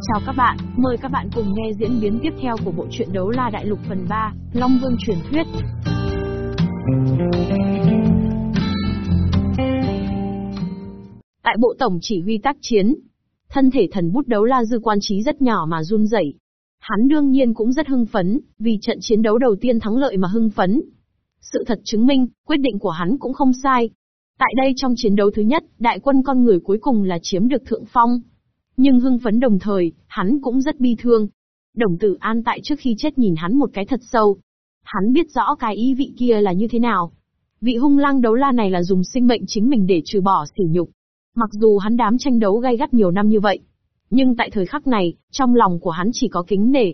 Chào các bạn, mời các bạn cùng nghe diễn biến tiếp theo của bộ truyện Đấu La Đại Lục phần 3, Long Vương truyền thuyết. Tại bộ tổng chỉ huy tác chiến, thân thể thần bút đấu La Dư quan trí rất nhỏ mà run rẩy. Hắn đương nhiên cũng rất hưng phấn, vì trận chiến đấu đầu tiên thắng lợi mà hưng phấn. Sự thật chứng minh, quyết định của hắn cũng không sai. Tại đây trong chiến đấu thứ nhất, đại quân con người cuối cùng là chiếm được thượng phong. Nhưng hưng phấn đồng thời, hắn cũng rất bi thương. Đồng tử an tại trước khi chết nhìn hắn một cái thật sâu. Hắn biết rõ cái ý vị kia là như thế nào. Vị hung lang đấu la này là dùng sinh mệnh chính mình để trừ bỏ sỉ nhục. Mặc dù hắn đám tranh đấu gay gắt nhiều năm như vậy. Nhưng tại thời khắc này, trong lòng của hắn chỉ có kính nể.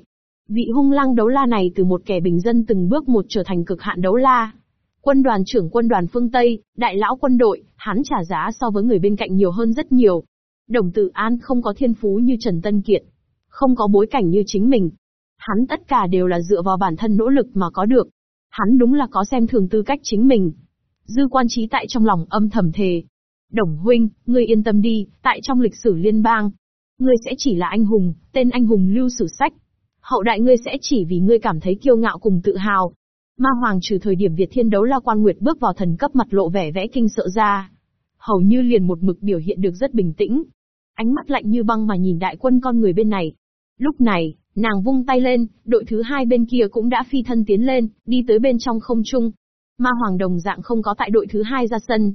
Vị hung lang đấu la này từ một kẻ bình dân từng bước một trở thành cực hạn đấu la. Quân đoàn trưởng quân đoàn phương Tây, đại lão quân đội, hắn trả giá so với người bên cạnh nhiều hơn rất nhiều. Đồng Tử An không có thiên phú như Trần Tân Kiệt, không có bối cảnh như chính mình. Hắn tất cả đều là dựa vào bản thân nỗ lực mà có được. Hắn đúng là có xem thường tư cách chính mình. Dư quan trí tại trong lòng âm thầm thề. Đồng huynh, ngươi yên tâm đi, tại trong lịch sử liên bang. Ngươi sẽ chỉ là anh hùng, tên anh hùng lưu sử sách. Hậu đại ngươi sẽ chỉ vì ngươi cảm thấy kiêu ngạo cùng tự hào. Ma Hoàng trừ thời điểm Việt Thiên đấu la quan nguyệt bước vào thần cấp mặt lộ vẻ vẽ kinh sợ ra. Hầu như liền một mực biểu hiện được rất bình tĩnh, ánh mắt lạnh như băng mà nhìn đại quân con người bên này. Lúc này, nàng vung tay lên, đội thứ hai bên kia cũng đã phi thân tiến lên, đi tới bên trong không trung. Ma Hoàng đồng dạng không có tại đội thứ hai ra sân.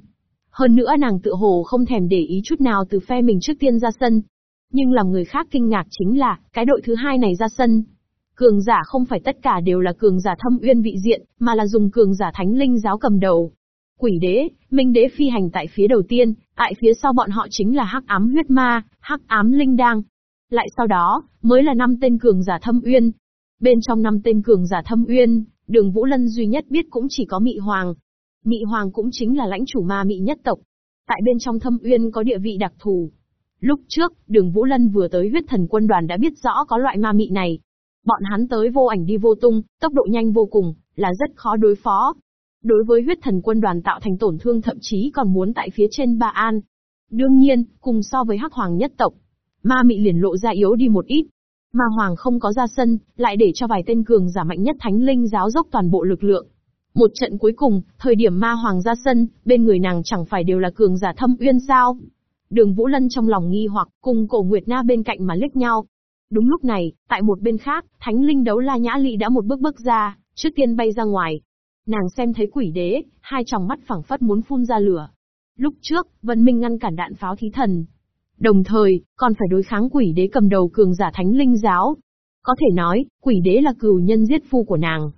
Hơn nữa nàng tự hồ không thèm để ý chút nào từ phe mình trước tiên ra sân. Nhưng làm người khác kinh ngạc chính là, cái đội thứ hai này ra sân. Cường giả không phải tất cả đều là cường giả thâm uyên vị diện, mà là dùng cường giả thánh linh giáo cầm đầu. Quỷ đế, minh đế phi hành tại phía đầu tiên, tại phía sau bọn họ chính là hắc ám huyết ma, hắc ám linh đang. Lại sau đó, mới là năm tên cường giả thâm uyên. Bên trong năm tên cường giả thâm uyên, đường Vũ Lân duy nhất biết cũng chỉ có Mị Hoàng. Mị Hoàng cũng chính là lãnh chủ ma Mị nhất tộc. Tại bên trong thâm uyên có địa vị đặc thù. Lúc trước, đường Vũ Lân vừa tới huyết thần quân đoàn đã biết rõ có loại ma mị này. Bọn hắn tới vô ảnh đi vô tung, tốc độ nhanh vô cùng, là rất khó đối phó đối với huyết thần quân đoàn tạo thành tổn thương thậm chí còn muốn tại phía trên Ba An. Đương nhiên, cùng so với Hắc Hoàng nhất tộc, ma mị liền lộ ra yếu đi một ít. Ma Hoàng không có ra sân, lại để cho vài tên cường giả mạnh nhất thánh linh giáo dốc toàn bộ lực lượng. Một trận cuối cùng, thời điểm ma hoàng ra sân, bên người nàng chẳng phải đều là cường giả thâm uyên sao? Đường Vũ Lân trong lòng nghi hoặc, cùng cổ Nguyệt Na bên cạnh mà liếc nhau. Đúng lúc này, tại một bên khác, thánh linh đấu la nhã lị đã một bước bước ra, trước tiên bay ra ngoài, Nàng xem thấy quỷ đế, hai tròng mắt phẳng phất muốn phun ra lửa. Lúc trước, Vân Minh ngăn cản đạn pháo thí thần. Đồng thời, còn phải đối kháng quỷ đế cầm đầu cường giả thánh linh giáo. Có thể nói, quỷ đế là cừu nhân giết phu của nàng.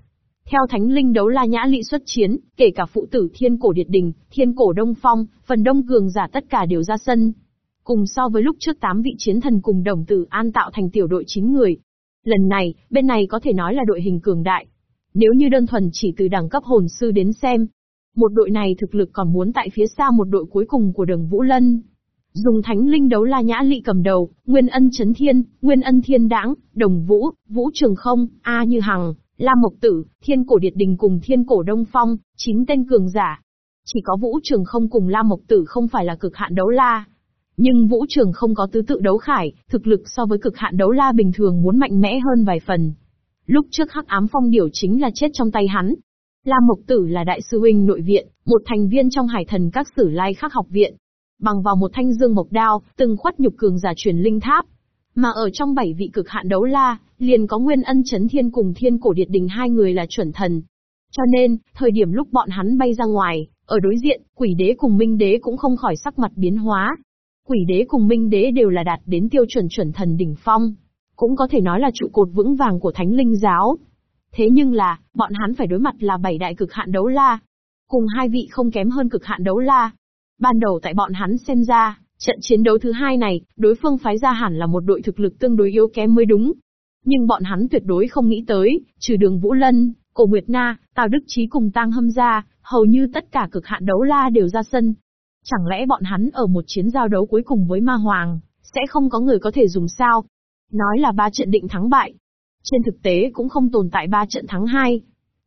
Theo thánh linh đấu la nhã lị xuất chiến, kể cả phụ tử thiên cổ điệt đình, thiên cổ đông phong, phần đông cường giả tất cả đều ra sân. Cùng so với lúc trước tám vị chiến thần cùng đồng tử an tạo thành tiểu đội 9 người. Lần này, bên này có thể nói là đội hình cường đại. Nếu như đơn thuần chỉ từ đẳng cấp hồn sư đến xem, một đội này thực lực còn muốn tại phía xa một đội cuối cùng của đường Vũ Lân. Dùng thánh linh đấu la nhã lị cầm đầu, Nguyên ân chấn thiên, Nguyên ân thiên đãng, Đồng Vũ, Vũ Trường Không, A Như Hằng, Lam Mộc Tử, Thiên Cổ Điệt Đình cùng Thiên Cổ Đông Phong, chín tên cường giả. Chỉ có Vũ Trường Không cùng Lam Mộc Tử không phải là cực hạn đấu la. Nhưng Vũ Trường không có tứ tự đấu khải, thực lực so với cực hạn đấu la bình thường muốn mạnh mẽ hơn vài phần. Lúc trước hắc ám phong điểu chính là chết trong tay hắn. Lam Mộc Tử là đại sư huynh nội viện, một thành viên trong hải thần các sử lai khắc học viện. Bằng vào một thanh dương mộc đao, từng khuất nhục cường giả truyền linh tháp. Mà ở trong bảy vị cực hạn đấu la, liền có nguyên ân chấn thiên cùng thiên cổ điệt đình hai người là chuẩn thần. Cho nên, thời điểm lúc bọn hắn bay ra ngoài, ở đối diện, quỷ đế cùng minh đế cũng không khỏi sắc mặt biến hóa. Quỷ đế cùng minh đế đều là đạt đến tiêu chuẩn chuẩn thần đỉnh phong cũng có thể nói là trụ cột vững vàng của thánh linh giáo. Thế nhưng là, bọn hắn phải đối mặt là bảy đại cực hạn đấu la. Cùng hai vị không kém hơn cực hạn đấu la. Ban đầu tại bọn hắn xem ra, trận chiến đấu thứ hai này, đối phương phái ra hẳn là một đội thực lực tương đối yếu kém mới đúng. Nhưng bọn hắn tuyệt đối không nghĩ tới, trừ đường Vũ Lân, Cổ Nguyệt Na, Tào Đức trí cùng Tang Hâm ra, hầu như tất cả cực hạn đấu la đều ra sân. Chẳng lẽ bọn hắn ở một chiến giao đấu cuối cùng với Ma Hoàng, sẽ không có người có thể dùng sao? Nói là ba trận định thắng bại. Trên thực tế cũng không tồn tại ba trận thắng hai.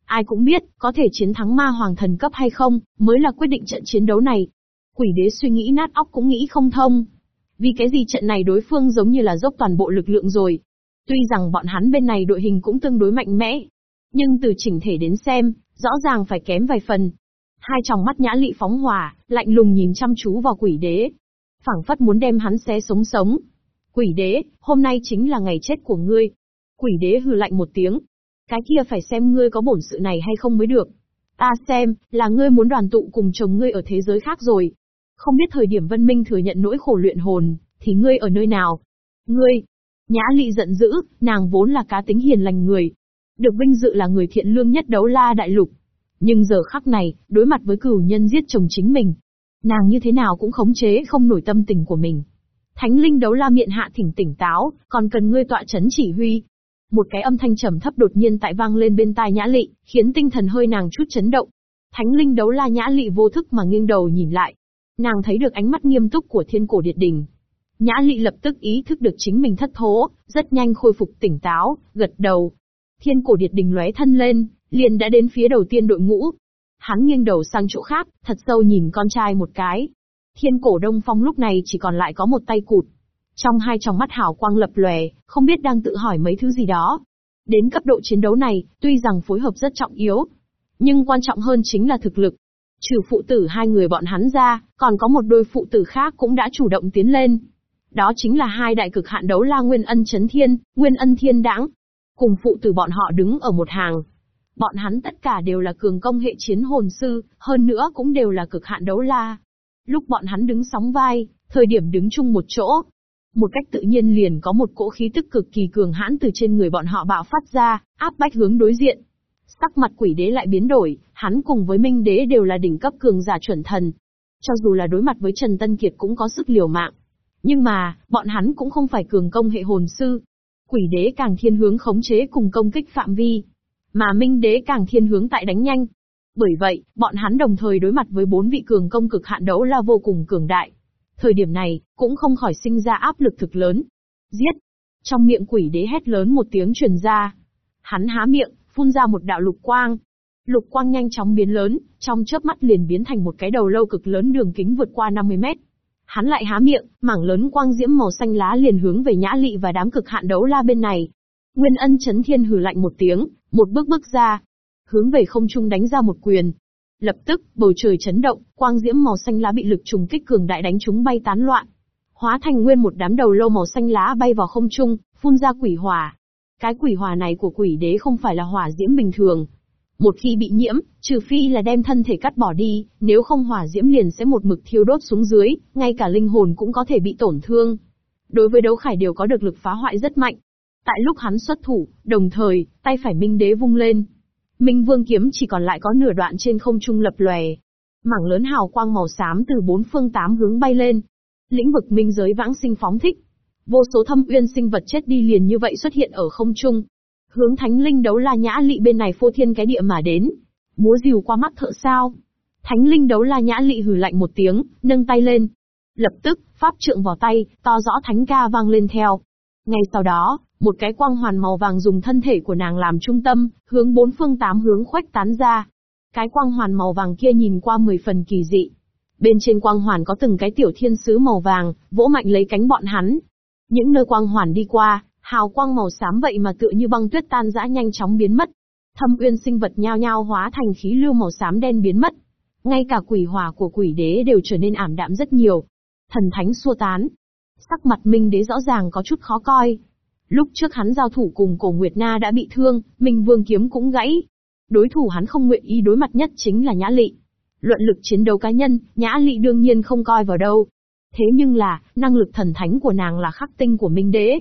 Ai cũng biết, có thể chiến thắng ma hoàng thần cấp hay không, mới là quyết định trận chiến đấu này. Quỷ đế suy nghĩ nát óc cũng nghĩ không thông. Vì cái gì trận này đối phương giống như là dốc toàn bộ lực lượng rồi. Tuy rằng bọn hắn bên này đội hình cũng tương đối mạnh mẽ. Nhưng từ chỉnh thể đến xem, rõ ràng phải kém vài phần. Hai tròng mắt nhã lị phóng hỏa, lạnh lùng nhìn chăm chú vào quỷ đế. phảng phất muốn đem hắn xé sống sống. Quỷ đế, hôm nay chính là ngày chết của ngươi. Quỷ đế hừ lạnh một tiếng. Cái kia phải xem ngươi có bổn sự này hay không mới được. Ta xem, là ngươi muốn đoàn tụ cùng chồng ngươi ở thế giới khác rồi. Không biết thời điểm Vân Minh thừa nhận nỗi khổ luyện hồn, thì ngươi ở nơi nào? Ngươi! Nhã lị giận dữ, nàng vốn là cá tính hiền lành người. Được vinh dự là người thiện lương nhất đấu la đại lục. Nhưng giờ khắc này, đối mặt với cửu nhân giết chồng chính mình. Nàng như thế nào cũng khống chế không nổi tâm tình của mình. Thánh linh đấu la miệng hạ thỉnh tỉnh táo, còn cần ngươi tọa chấn chỉ huy. Một cái âm thanh trầm thấp đột nhiên tại vang lên bên tai nhã lị, khiến tinh thần hơi nàng chút chấn động. Thánh linh đấu la nhã lị vô thức mà nghiêng đầu nhìn lại. Nàng thấy được ánh mắt nghiêm túc của thiên cổ điệt đình. Nhã lị lập tức ý thức được chính mình thất thố, rất nhanh khôi phục tỉnh táo, gật đầu. Thiên cổ điệt đình lóe thân lên, liền đã đến phía đầu tiên đội ngũ. Hắn nghiêng đầu sang chỗ khác, thật sâu nhìn con trai một cái. Thiên cổ đông phong lúc này chỉ còn lại có một tay cụt. Trong hai tròng mắt hào quang lập lòe, không biết đang tự hỏi mấy thứ gì đó. Đến cấp độ chiến đấu này, tuy rằng phối hợp rất trọng yếu, nhưng quan trọng hơn chính là thực lực. Trừ phụ tử hai người bọn hắn ra, còn có một đôi phụ tử khác cũng đã chủ động tiến lên. Đó chính là hai đại cực hạn đấu la Nguyên Ân Chấn Thiên, Nguyên Ân Thiên Đãng. Cùng phụ tử bọn họ đứng ở một hàng. Bọn hắn tất cả đều là cường công hệ chiến hồn sư, hơn nữa cũng đều là cực hạn đấu la. Lúc bọn hắn đứng sóng vai, thời điểm đứng chung một chỗ, một cách tự nhiên liền có một cỗ khí tức cực kỳ cường hãn từ trên người bọn họ bạo phát ra, áp bách hướng đối diện. Sắc mặt quỷ đế lại biến đổi, hắn cùng với minh đế đều là đỉnh cấp cường giả chuẩn thần. Cho dù là đối mặt với Trần Tân Kiệt cũng có sức liều mạng. Nhưng mà, bọn hắn cũng không phải cường công hệ hồn sư. Quỷ đế càng thiên hướng khống chế cùng công kích phạm vi. Mà minh đế càng thiên hướng tại đánh nhanh. Bởi vậy, bọn hắn đồng thời đối mặt với bốn vị cường công cực hạn đấu la vô cùng cường đại. Thời điểm này, cũng không khỏi sinh ra áp lực thực lớn. Giết! Trong miệng quỷ đế hét lớn một tiếng truyền ra. Hắn há miệng, phun ra một đạo lục quang. Lục quang nhanh chóng biến lớn, trong chớp mắt liền biến thành một cái đầu lâu cực lớn đường kính vượt qua 50 mét. Hắn lại há miệng, mảng lớn quang diễm màu xanh lá liền hướng về nhã lị và đám cực hạn đấu la bên này. Nguyên ân chấn thiên hừ lạnh một tiếng, một bước bước ra. Hướng về không trung đánh ra một quyền, Lập tức, bầu trời chấn động, quang diễm màu xanh lá bị lực trùng kích cường đại đánh chúng bay tán loạn. Hóa thành nguyên một đám đầu lâu màu xanh lá bay vào không trung, phun ra quỷ hỏa. Cái quỷ hỏa này của quỷ đế không phải là hỏa diễm bình thường. Một khi bị nhiễm, trừ phi là đem thân thể cắt bỏ đi, nếu không hỏa diễm liền sẽ một mực thiêu đốt xuống dưới, ngay cả linh hồn cũng có thể bị tổn thương. Đối với đấu khải đều có được lực phá hoại rất mạnh. Tại lúc hắn xuất thủ, đồng thời, tay phải minh đế vung lên, Minh Vương kiếm chỉ còn lại có nửa đoạn trên không trung lập lòe. Mảng lớn hào quang màu xám từ bốn phương tám hướng bay lên. Lĩnh vực minh giới vãng sinh phóng thích. Vô số thâm uyên sinh vật chết đi liền như vậy xuất hiện ở không trung. Hướng thánh linh đấu la nhã lị bên này phô thiên cái địa mà đến. Múa rìu qua mắt thợ sao. Thánh linh đấu la nhã lị hừ lạnh một tiếng, nâng tay lên. Lập tức, pháp trượng vào tay, to rõ thánh ca vang lên theo. Ngay sau đó, một cái quang hoàn màu vàng dùng thân thể của nàng làm trung tâm, hướng bốn phương tám hướng khoách tán ra. Cái quang hoàn màu vàng kia nhìn qua mười phần kỳ dị. Bên trên quang hoàn có từng cái tiểu thiên sứ màu vàng, vỗ mạnh lấy cánh bọn hắn. Những nơi quang hoàn đi qua, hào quang màu xám vậy mà tựa như băng tuyết tan rã nhanh chóng biến mất. Thâm uyên sinh vật nhao nhao hóa thành khí lưu màu xám đen biến mất. Ngay cả quỷ hỏa của quỷ đế đều trở nên ảm đạm rất nhiều. Thần thánh xua tán. Sắc mặt Minh đế rõ ràng có chút khó coi. Lúc trước hắn giao thủ cùng cổ Nguyệt Na đã bị thương, Minh Vương kiếm cũng gãy. Đối thủ hắn không nguyện ý đối mặt nhất chính là Nhã Lị. Luận lực chiến đấu cá nhân, Nhã Lị đương nhiên không coi vào đâu. Thế nhưng là, năng lực thần thánh của nàng là khắc tinh của Minh Đế.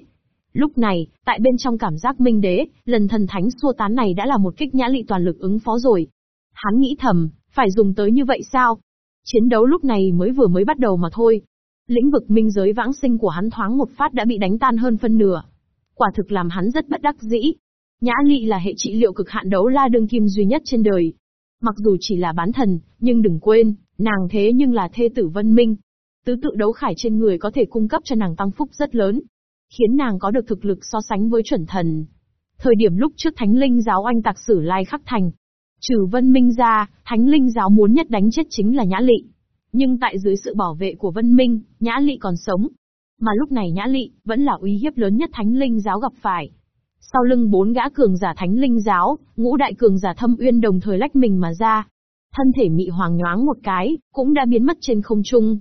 Lúc này, tại bên trong cảm giác Minh Đế, lần thần thánh xua tán này đã là một kích Nhã Lị toàn lực ứng phó rồi. Hắn nghĩ thầm, phải dùng tới như vậy sao? Chiến đấu lúc này mới vừa mới bắt đầu mà thôi. Lĩnh vực minh giới vãng sinh của hắn thoáng một phát đã bị đánh tan hơn phân nửa quả thực làm hắn rất bất đắc dĩ. Nhã Lị là hệ trị liệu cực hạn đấu la đương kim duy nhất trên đời. Mặc dù chỉ là bán thần, nhưng đừng quên, nàng thế nhưng là thê tử Vân Minh. Tứ tự đấu khải trên người có thể cung cấp cho nàng tăng phúc rất lớn, khiến nàng có được thực lực so sánh với chuẩn thần. Thời điểm lúc trước Thánh Linh giáo anh tạc sử lai khắc thành, trừ Vân Minh ra, Thánh Linh giáo muốn nhất đánh chết chính là Nhã Lị. Nhưng tại dưới sự bảo vệ của Vân Minh, Nhã Lị còn sống. Mà lúc này Nhã Lị, vẫn là uy hiếp lớn nhất thánh linh giáo gặp phải. Sau lưng bốn gã cường giả thánh linh giáo, ngũ đại cường giả thâm uyên đồng thời lách mình mà ra. Thân thể mị hoàng nhoáng một cái, cũng đã biến mất trên không trung.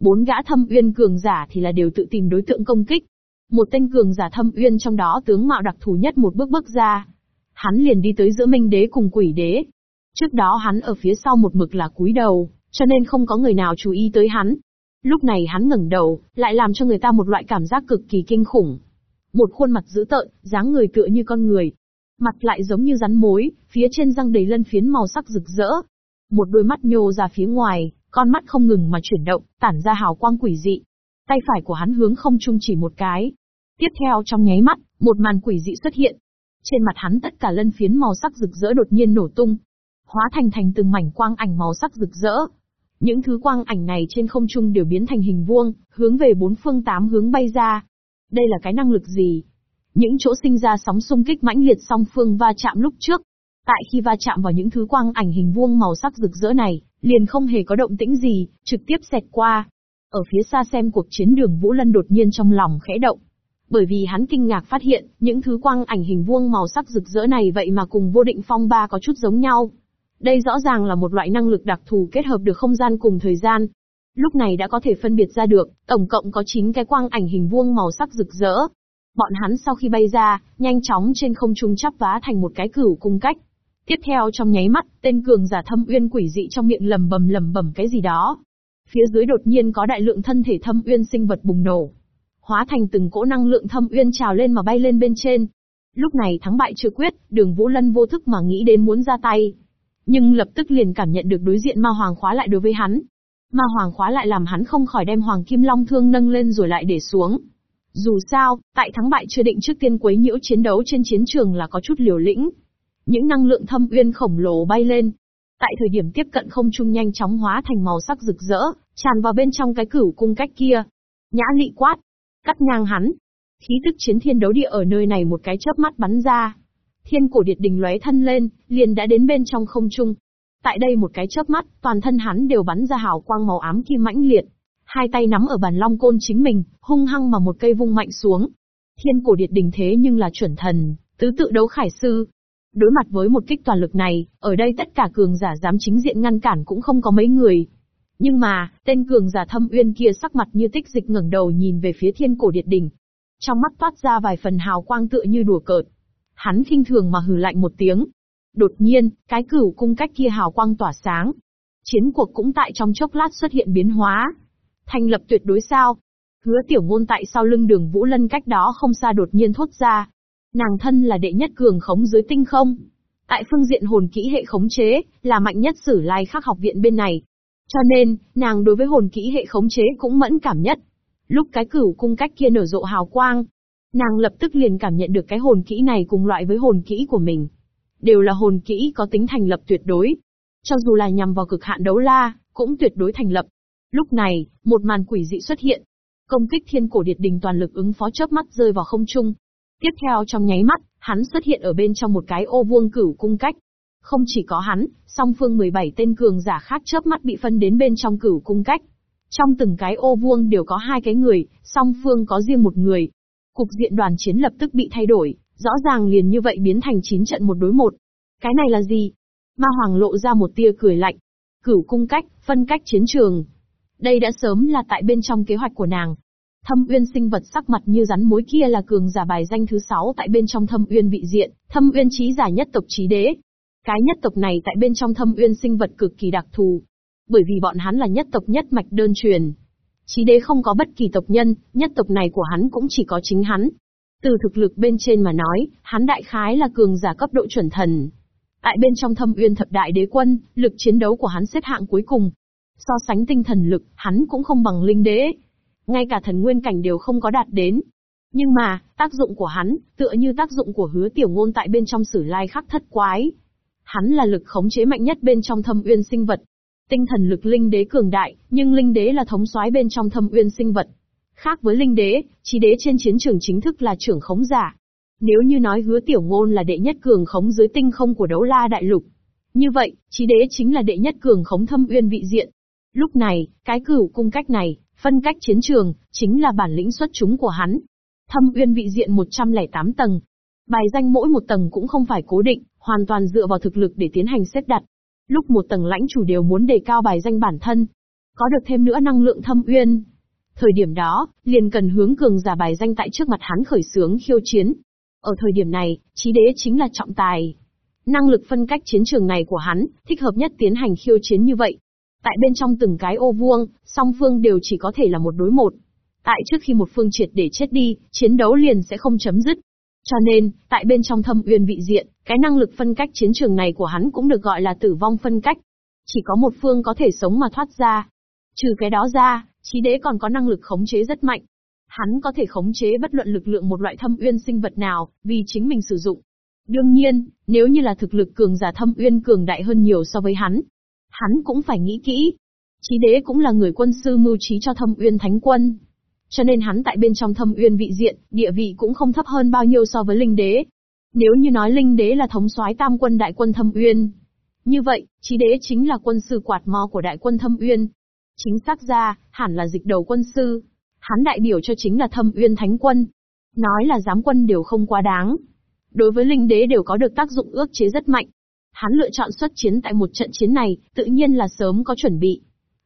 Bốn gã thâm uyên cường giả thì là đều tự tìm đối tượng công kích. Một tên cường giả thâm uyên trong đó tướng mạo đặc thù nhất một bước bước ra. Hắn liền đi tới giữa minh đế cùng quỷ đế. Trước đó hắn ở phía sau một mực là cúi đầu, cho nên không có người nào chú ý tới hắn. Lúc này hắn ngẩng đầu, lại làm cho người ta một loại cảm giác cực kỳ kinh khủng. Một khuôn mặt dữ tợn, dáng người tựa như con người. Mặt lại giống như rắn mối, phía trên răng đầy lân phiến màu sắc rực rỡ. Một đôi mắt nhô ra phía ngoài, con mắt không ngừng mà chuyển động, tản ra hào quang quỷ dị. Tay phải của hắn hướng không trung chỉ một cái. Tiếp theo trong nháy mắt, một màn quỷ dị xuất hiện. Trên mặt hắn tất cả lân phiến màu sắc rực rỡ đột nhiên nổ tung. Hóa thành thành từng mảnh quang ảnh màu sắc rực rỡ, những thứ quang ảnh này trên không trung đều biến thành hình vuông, hướng về bốn phương tám hướng bay ra. Đây là cái năng lực gì? Những chỗ sinh ra sóng xung kích mãnh liệt song phương va chạm lúc trước. Tại khi va chạm vào những thứ quang ảnh hình vuông màu sắc rực rỡ này, liền không hề có động tĩnh gì, trực tiếp xẹt qua. Ở phía xa xem cuộc chiến đường Vũ Lân đột nhiên trong lòng khẽ động. Bởi vì hắn kinh ngạc phát hiện, những thứ quang ảnh hình vuông màu sắc rực rỡ này vậy mà cùng vô định phong ba có chút giống nhau. Đây rõ ràng là một loại năng lực đặc thù kết hợp được không gian cùng thời gian. Lúc này đã có thể phân biệt ra được, tổng cộng có 9 cái quang ảnh hình vuông màu sắc rực rỡ. Bọn hắn sau khi bay ra, nhanh chóng trên không trung chắp vá thành một cái cửu cung cách. Tiếp theo trong nháy mắt, tên cường giả thâm uyên quỷ dị trong miệng lầm bầm lầm bầm cái gì đó. Phía dưới đột nhiên có đại lượng thân thể thâm uyên sinh vật bùng nổ. Hóa thành từng cỗ năng lượng thâm uyên trào lên mà bay lên bên trên. Lúc này thắng bại chưa quyết, đường Vũ Lân vô thức mà nghĩ đến muốn ra tay. Nhưng lập tức liền cảm nhận được đối diện ma hoàng khóa lại đối với hắn. Ma hoàng khóa lại làm hắn không khỏi đem hoàng kim long thương nâng lên rồi lại để xuống. Dù sao, tại thắng bại chưa định trước tiên quấy nhiễu chiến đấu trên chiến trường là có chút liều lĩnh. Những năng lượng thâm uyên khổng lồ bay lên. Tại thời điểm tiếp cận không trung nhanh chóng hóa thành màu sắc rực rỡ, tràn vào bên trong cái cửu cung cách kia. Nhã lị quát. Cắt ngang hắn. Khí tức chiến thiên đấu địa ở nơi này một cái chớp mắt bắn ra. Thiên cổ điệt đình lóe thân lên, liền đã đến bên trong không trung. Tại đây một cái chớp mắt, toàn thân hắn đều bắn ra hào quang màu ám kim mãnh liệt. Hai tay nắm ở bàn long côn chính mình, hung hăng mà một cây vung mạnh xuống. Thiên cổ điệt đình thế nhưng là chuẩn thần, tứ tự đấu khải sư. Đối mặt với một kích toàn lực này, ở đây tất cả cường giả dám chính diện ngăn cản cũng không có mấy người. Nhưng mà, tên cường giả thâm uyên kia sắc mặt như tích dịch ngẩng đầu nhìn về phía thiên cổ điệt đỉnh. Trong mắt toát ra vài phần hào quang tựa như đùa cợt. Hắn khinh thường mà hừ lạnh một tiếng. Đột nhiên, cái cửu cung cách kia hào quang tỏa sáng. Chiến cuộc cũng tại trong chốc lát xuất hiện biến hóa. Thành lập tuyệt đối sao? Hứa tiểu ngôn tại sau lưng đường Vũ Lân cách đó không xa đột nhiên thốt ra. Nàng thân là đệ nhất cường khống dưới tinh không. Tại phương diện hồn kỹ hệ khống chế, là mạnh nhất sử lai khắc học viện bên này. Cho nên, nàng đối với hồn kỹ hệ khống chế cũng mẫn cảm nhất. Lúc cái cửu cung cách kia nở rộ hào quang, Nàng lập tức liền cảm nhận được cái hồn kỹ này cùng loại với hồn kỹ của mình. Đều là hồn kỹ có tính thành lập tuyệt đối. Cho dù là nhằm vào cực hạn đấu la, cũng tuyệt đối thành lập. Lúc này, một màn quỷ dị xuất hiện. Công kích thiên cổ điệt đình toàn lực ứng phó chớp mắt rơi vào không trung. Tiếp theo trong nháy mắt, hắn xuất hiện ở bên trong một cái ô vuông cửu cung cách. Không chỉ có hắn, song phương 17 tên cường giả khác chớp mắt bị phân đến bên trong cửu cung cách. Trong từng cái ô vuông đều có hai cái người, song phương có riêng một người, Cục diện đoàn chiến lập tức bị thay đổi, rõ ràng liền như vậy biến thành 9 trận một đối một. Cái này là gì? Ma Hoàng lộ ra một tia cười lạnh. Cửu cung cách, phân cách chiến trường. Đây đã sớm là tại bên trong kế hoạch của nàng. Thâm uyên sinh vật sắc mặt như rắn mối kia là cường giả bài danh thứ 6 tại bên trong thâm uyên vị diện, thâm uyên trí giả nhất tộc trí đế. Cái nhất tộc này tại bên trong thâm uyên sinh vật cực kỳ đặc thù. Bởi vì bọn hắn là nhất tộc nhất mạch đơn truyền, Chí đế không có bất kỳ tộc nhân, nhất tộc này của hắn cũng chỉ có chính hắn. Từ thực lực bên trên mà nói, hắn đại khái là cường giả cấp độ chuẩn thần. Tại bên trong thâm uyên thập đại đế quân, lực chiến đấu của hắn xếp hạng cuối cùng. So sánh tinh thần lực, hắn cũng không bằng linh đế. Ngay cả thần nguyên cảnh đều không có đạt đến. Nhưng mà, tác dụng của hắn, tựa như tác dụng của hứa tiểu ngôn tại bên trong sử lai khắc thất quái. Hắn là lực khống chế mạnh nhất bên trong thâm uyên sinh vật, Tinh thần lực linh đế cường đại, nhưng linh đế là thống soái bên trong thâm uyên sinh vật. Khác với linh đế, trí đế trên chiến trường chính thức là trưởng khống giả. Nếu như nói hứa tiểu ngôn là đệ nhất cường khống dưới tinh không của đấu la đại lục. Như vậy, trí đế chính là đệ nhất cường khống thâm uyên vị diện. Lúc này, cái cửu cung cách này, Phân cách chiến trường, chính là bản lĩnh xuất chúng của hắn. Thâm uyên vị diện 108 tầng. Bài danh mỗi một tầng cũng không phải cố định, hoàn toàn dựa vào thực lực để tiến hành xếp đặt. Lúc một tầng lãnh chủ đều muốn đề cao bài danh bản thân. Có được thêm nữa năng lượng thâm uyên. Thời điểm đó, liền cần hướng cường giả bài danh tại trước mặt hắn khởi sướng khiêu chiến. Ở thời điểm này, trí đế chính là trọng tài. Năng lực phân cách chiến trường này của hắn, thích hợp nhất tiến hành khiêu chiến như vậy. Tại bên trong từng cái ô vuông, song phương đều chỉ có thể là một đối một. Tại trước khi một phương triệt để chết đi, chiến đấu liền sẽ không chấm dứt. Cho nên, tại bên trong thâm uyên vị diện, cái năng lực phân cách chiến trường này của hắn cũng được gọi là tử vong phân cách. Chỉ có một phương có thể sống mà thoát ra. Trừ cái đó ra, trí đế còn có năng lực khống chế rất mạnh. Hắn có thể khống chế bất luận lực lượng một loại thâm uyên sinh vật nào, vì chính mình sử dụng. Đương nhiên, nếu như là thực lực cường giả thâm uyên cường đại hơn nhiều so với hắn, hắn cũng phải nghĩ kỹ. Chí đế cũng là người quân sư mưu trí cho thâm uyên thánh quân. Cho nên hắn tại bên trong thâm uyên vị diện, địa vị cũng không thấp hơn bao nhiêu so với linh đế. Nếu như nói linh đế là thống soái tam quân đại quân thâm uyên. Như vậy, chí đế chính là quân sư quạt mò của đại quân thâm uyên. Chính xác ra, hẳn là dịch đầu quân sư. Hắn đại biểu cho chính là thâm uyên thánh quân. Nói là giám quân đều không quá đáng. Đối với linh đế đều có được tác dụng ước chế rất mạnh. Hắn lựa chọn xuất chiến tại một trận chiến này, tự nhiên là sớm có chuẩn bị.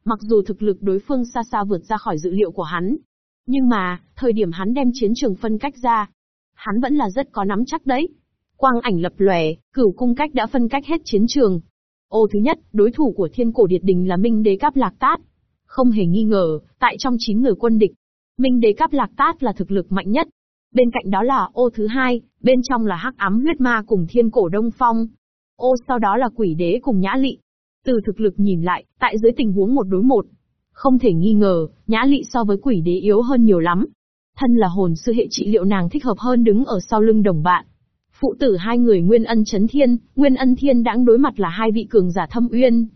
Mặc dù thực lực đối phương xa xa vượt ra khỏi dự liệu của hắn. Nhưng mà, thời điểm hắn đem chiến trường phân cách ra, hắn vẫn là rất có nắm chắc đấy. Quang ảnh lập lòe, cửu cung cách đã phân cách hết chiến trường. Ô thứ nhất, đối thủ của thiên cổ điệt đình là Minh Đế Cáp Lạc Tát. Không hề nghi ngờ, tại trong 9 người quân địch, Minh Đế Cáp Lạc Tát là thực lực mạnh nhất. Bên cạnh đó là ô thứ hai, bên trong là hắc ám huyết ma cùng thiên cổ đông phong. Ô sau đó là quỷ đế cùng nhã lị. Từ thực lực nhìn lại, tại dưới tình huống một đối một, không thể nghi ngờ, nhã lị so với quỷ đế yếu hơn nhiều lắm. Thân là hồn sư hệ trị liệu nàng thích hợp hơn đứng ở sau lưng đồng bạn. Phụ tử hai người Nguyên Ân Chấn Thiên, Nguyên Ân Thiên đãng đối mặt là hai vị cường giả thâm uyên.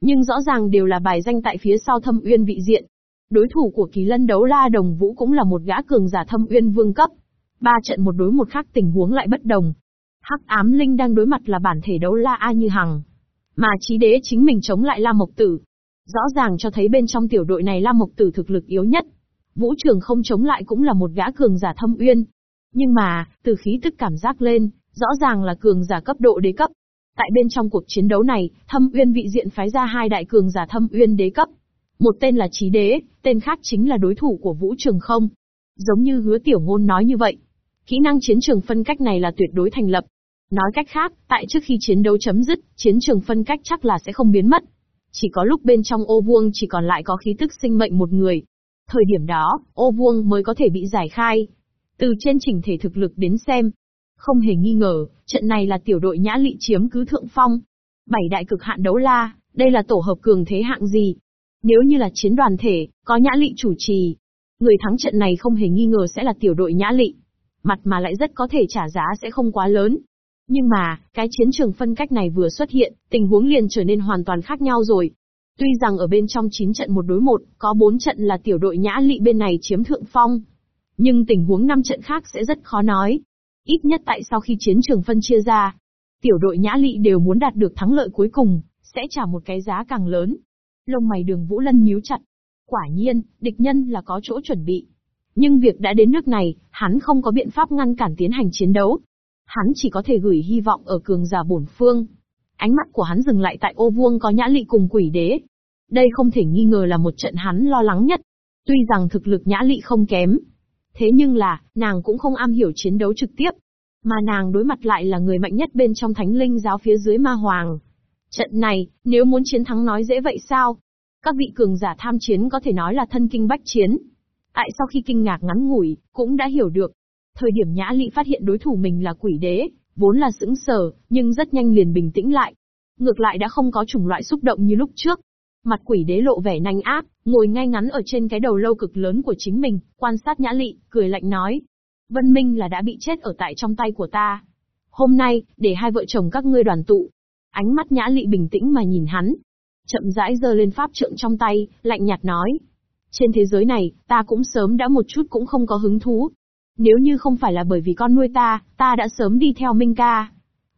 Nhưng rõ ràng đều là bài danh tại phía sau thâm uyên vị diện. Đối thủ của kỳ lân đấu la đồng vũ cũng là một gã cường giả thâm uyên vương cấp. Ba trận một đối một khác tình huống lại bất đồng. Hắc ám linh đang đối mặt là bản thể đấu la A Như Hằng. Mà trí đế chính mình chống lại La Mộc Tử. Rõ ràng cho thấy bên trong tiểu đội này lam Mộc Tử thực lực yếu nhất. Vũ Trường không chống lại cũng là một gã cường giả thâm uyên. Nhưng mà, từ khí tức cảm giác lên, rõ ràng là cường giả cấp độ đế cấp. Tại bên trong cuộc chiến đấu này, thâm uyên vị diện phái ra hai đại cường giả thâm uyên đế cấp. Một tên là trí đế, tên khác chính là đối thủ của Vũ Trường không. Giống như hứa tiểu ngôn nói như vậy. Kỹ năng chiến trường phân cách này là tuyệt đối thành lập. Nói cách khác, tại trước khi chiến đấu chấm dứt, chiến trường phân cách chắc là sẽ không biến mất. Chỉ có lúc bên trong ô vuông chỉ còn lại có khí tức sinh mệnh một người. Thời điểm đó, ô vuông mới có thể bị giải khai. Từ trên chỉnh thể thực lực đến xem, không hề nghi ngờ, trận này là tiểu đội nhã lị chiếm cứ thượng phong. Bảy đại cực hạn đấu la, đây là tổ hợp cường thế hạng gì? Nếu như là chiến đoàn thể, có nhã lị chủ trì. Người thắng trận này không hề nghi ngờ sẽ là tiểu đội nhã lị. Mặt mà lại rất có thể trả giá sẽ không quá lớn. Nhưng mà, cái chiến trường phân cách này vừa xuất hiện, tình huống liền trở nên hoàn toàn khác nhau rồi. Tuy rằng ở bên trong 9 trận một đối một, có 4 trận là tiểu đội nhã lị bên này chiếm thượng phong. Nhưng tình huống 5 trận khác sẽ rất khó nói. Ít nhất tại sau khi chiến trường phân chia ra, tiểu đội nhã lị đều muốn đạt được thắng lợi cuối cùng, sẽ trả một cái giá càng lớn. Lông mày đường Vũ Lân nhíu chặt. Quả nhiên, địch nhân là có chỗ chuẩn bị. Nhưng việc đã đến nước này, hắn không có biện pháp ngăn cản tiến hành chiến đấu. Hắn chỉ có thể gửi hy vọng ở cường giả bổn phương. Ánh mắt của hắn dừng lại tại ô vuông có nhã lị cùng quỷ đế. Đây không thể nghi ngờ là một trận hắn lo lắng nhất. Tuy rằng thực lực nhã lị không kém. Thế nhưng là, nàng cũng không am hiểu chiến đấu trực tiếp. Mà nàng đối mặt lại là người mạnh nhất bên trong thánh linh giáo phía dưới ma hoàng. Trận này, nếu muốn chiến thắng nói dễ vậy sao? Các vị cường giả tham chiến có thể nói là thân kinh bách chiến. Tại sau khi kinh ngạc ngắn ngủi, cũng đã hiểu được. Thời điểm Nhã Lị phát hiện đối thủ mình là quỷ đế, vốn là sững sờ, nhưng rất nhanh liền bình tĩnh lại. Ngược lại đã không có chủng loại xúc động như lúc trước. Mặt quỷ đế lộ vẻ nanh áp, ngồi ngay ngắn ở trên cái đầu lâu cực lớn của chính mình, quan sát Nhã Lị, cười lạnh nói. Vân Minh là đã bị chết ở tại trong tay của ta. Hôm nay, để hai vợ chồng các ngươi đoàn tụ, Ánh mắt nhã lị bình tĩnh mà nhìn hắn. Chậm rãi giơ lên pháp trượng trong tay, lạnh nhạt nói. Trên thế giới này, ta cũng sớm đã một chút cũng không có hứng thú. Nếu như không phải là bởi vì con nuôi ta, ta đã sớm đi theo Minh ca.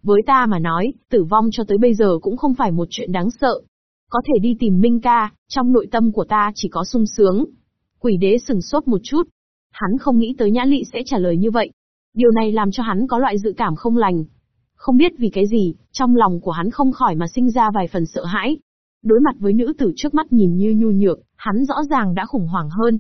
Với ta mà nói, tử vong cho tới bây giờ cũng không phải một chuyện đáng sợ. Có thể đi tìm Minh ca, trong nội tâm của ta chỉ có sung sướng. Quỷ đế sừng sốt một chút. Hắn không nghĩ tới nhã lị sẽ trả lời như vậy. Điều này làm cho hắn có loại dự cảm không lành. Không biết vì cái gì, trong lòng của hắn không khỏi mà sinh ra vài phần sợ hãi. Đối mặt với nữ tử trước mắt nhìn như nhu nhược, hắn rõ ràng đã khủng hoảng hơn.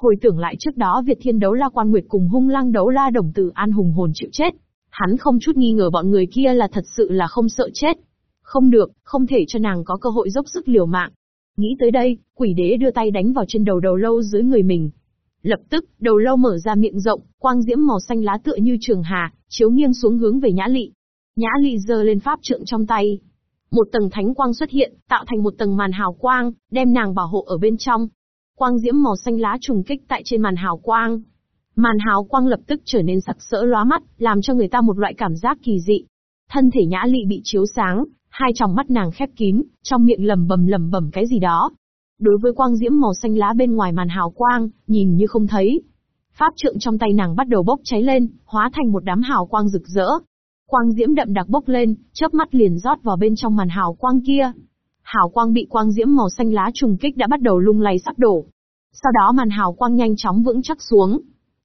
Hồi tưởng lại trước đó Việt Thiên đấu la quan nguyệt cùng hung lang đấu la đồng tử an hùng hồn chịu chết. Hắn không chút nghi ngờ bọn người kia là thật sự là không sợ chết. Không được, không thể cho nàng có cơ hội dốc sức liều mạng. Nghĩ tới đây, quỷ đế đưa tay đánh vào trên đầu đầu lâu dưới người mình. Lập tức, đầu lâu mở ra miệng rộng, quang diễm màu xanh lá tựa như trường hà, chiếu nghiêng xuống hướng về nhã lị. Nhã lị giơ lên pháp trượng trong tay. Một tầng thánh quang xuất hiện, tạo thành một tầng màn hào quang, đem nàng bảo hộ ở bên trong. Quang diễm màu xanh lá trùng kích tại trên màn hào quang. Màn hào quang lập tức trở nên sặc sỡ lóa mắt, làm cho người ta một loại cảm giác kỳ dị. Thân thể nhã lị bị chiếu sáng, hai tròng mắt nàng khép kín, trong miệng lầm bầm lầm bầm cái gì đó. Đối với quang diễm màu xanh lá bên ngoài màn hào quang, nhìn như không thấy. Pháp trượng trong tay nàng bắt đầu bốc cháy lên, hóa thành một đám hào quang rực rỡ. Quang diễm đậm đặc bốc lên, chớp mắt liền rót vào bên trong màn hào quang kia. Hào quang bị quang diễm màu xanh lá trùng kích đã bắt đầu lung lay sắp đổ. Sau đó màn hào quang nhanh chóng vững chắc xuống.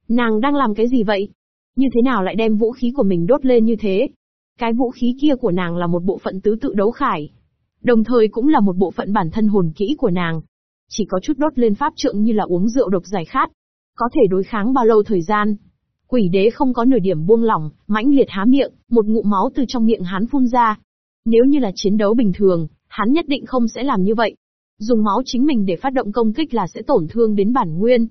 Nàng đang làm cái gì vậy? Như thế nào lại đem vũ khí của mình đốt lên như thế? Cái vũ khí kia của nàng là một bộ phận tứ tự đấu khải. Đồng thời cũng là một bộ phận bản thân hồn kỹ của nàng. Chỉ có chút đốt lên pháp trượng như là uống rượu độc giải khát. Có thể đối kháng bao lâu thời gian. Quỷ đế không có nửa điểm buông lỏng, mãnh liệt há miệng, một ngụm máu từ trong miệng hắn phun ra. Nếu như là chiến đấu bình thường, hắn nhất định không sẽ làm như vậy. Dùng máu chính mình để phát động công kích là sẽ tổn thương đến bản nguyên.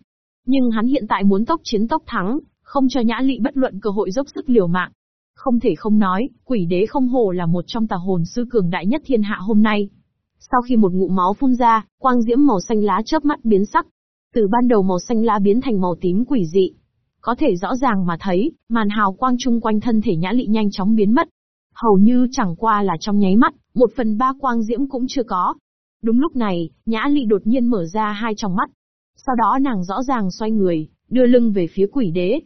Nhưng hắn hiện tại muốn tốc chiến tốc thắng, không cho nhã lị bất luận cơ hội dốc sức liều mạng. Không thể không nói, quỷ đế không hồ là một trong tà hồn sư cường đại nhất thiên hạ hôm nay. Sau khi một ngụm máu phun ra, quang diễm màu xanh lá chớp mắt biến sắc. Từ ban đầu màu xanh lá biến thành màu tím quỷ dị. Có thể rõ ràng mà thấy, màn hào quang chung quanh thân thể nhã lị nhanh chóng biến mất. Hầu như chẳng qua là trong nháy mắt, một phần ba quang diễm cũng chưa có. Đúng lúc này, nhã lị đột nhiên mở ra hai tròng mắt. Sau đó nàng rõ ràng xoay người, đưa lưng về phía quỷ đế,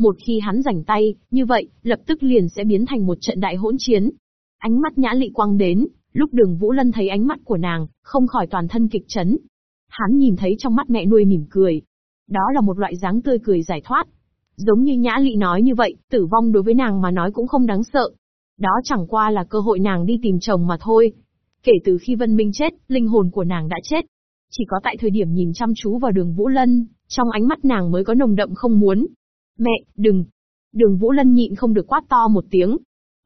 một khi hắn rảnh tay, như vậy, lập tức liền sẽ biến thành một trận đại hỗn chiến. Ánh mắt nhã lị quang đến, lúc đường Vũ Lân thấy ánh mắt của nàng, không khỏi toàn thân kịch chấn. Hắn nhìn thấy trong mắt mẹ nuôi mỉm cười. Đó là một loại dáng tươi cười giải thoát. Giống như nhã lị nói như vậy, tử vong đối với nàng mà nói cũng không đáng sợ. Đó chẳng qua là cơ hội nàng đi tìm chồng mà thôi. Kể từ khi Vân Minh chết, linh hồn của nàng đã chết. Chỉ có tại thời điểm nhìn chăm chú vào đường Vũ Lân, trong ánh mắt nàng mới có nồng đậm không muốn, Mẹ, đừng. Đường Vũ Lân nhịn không được quát to một tiếng.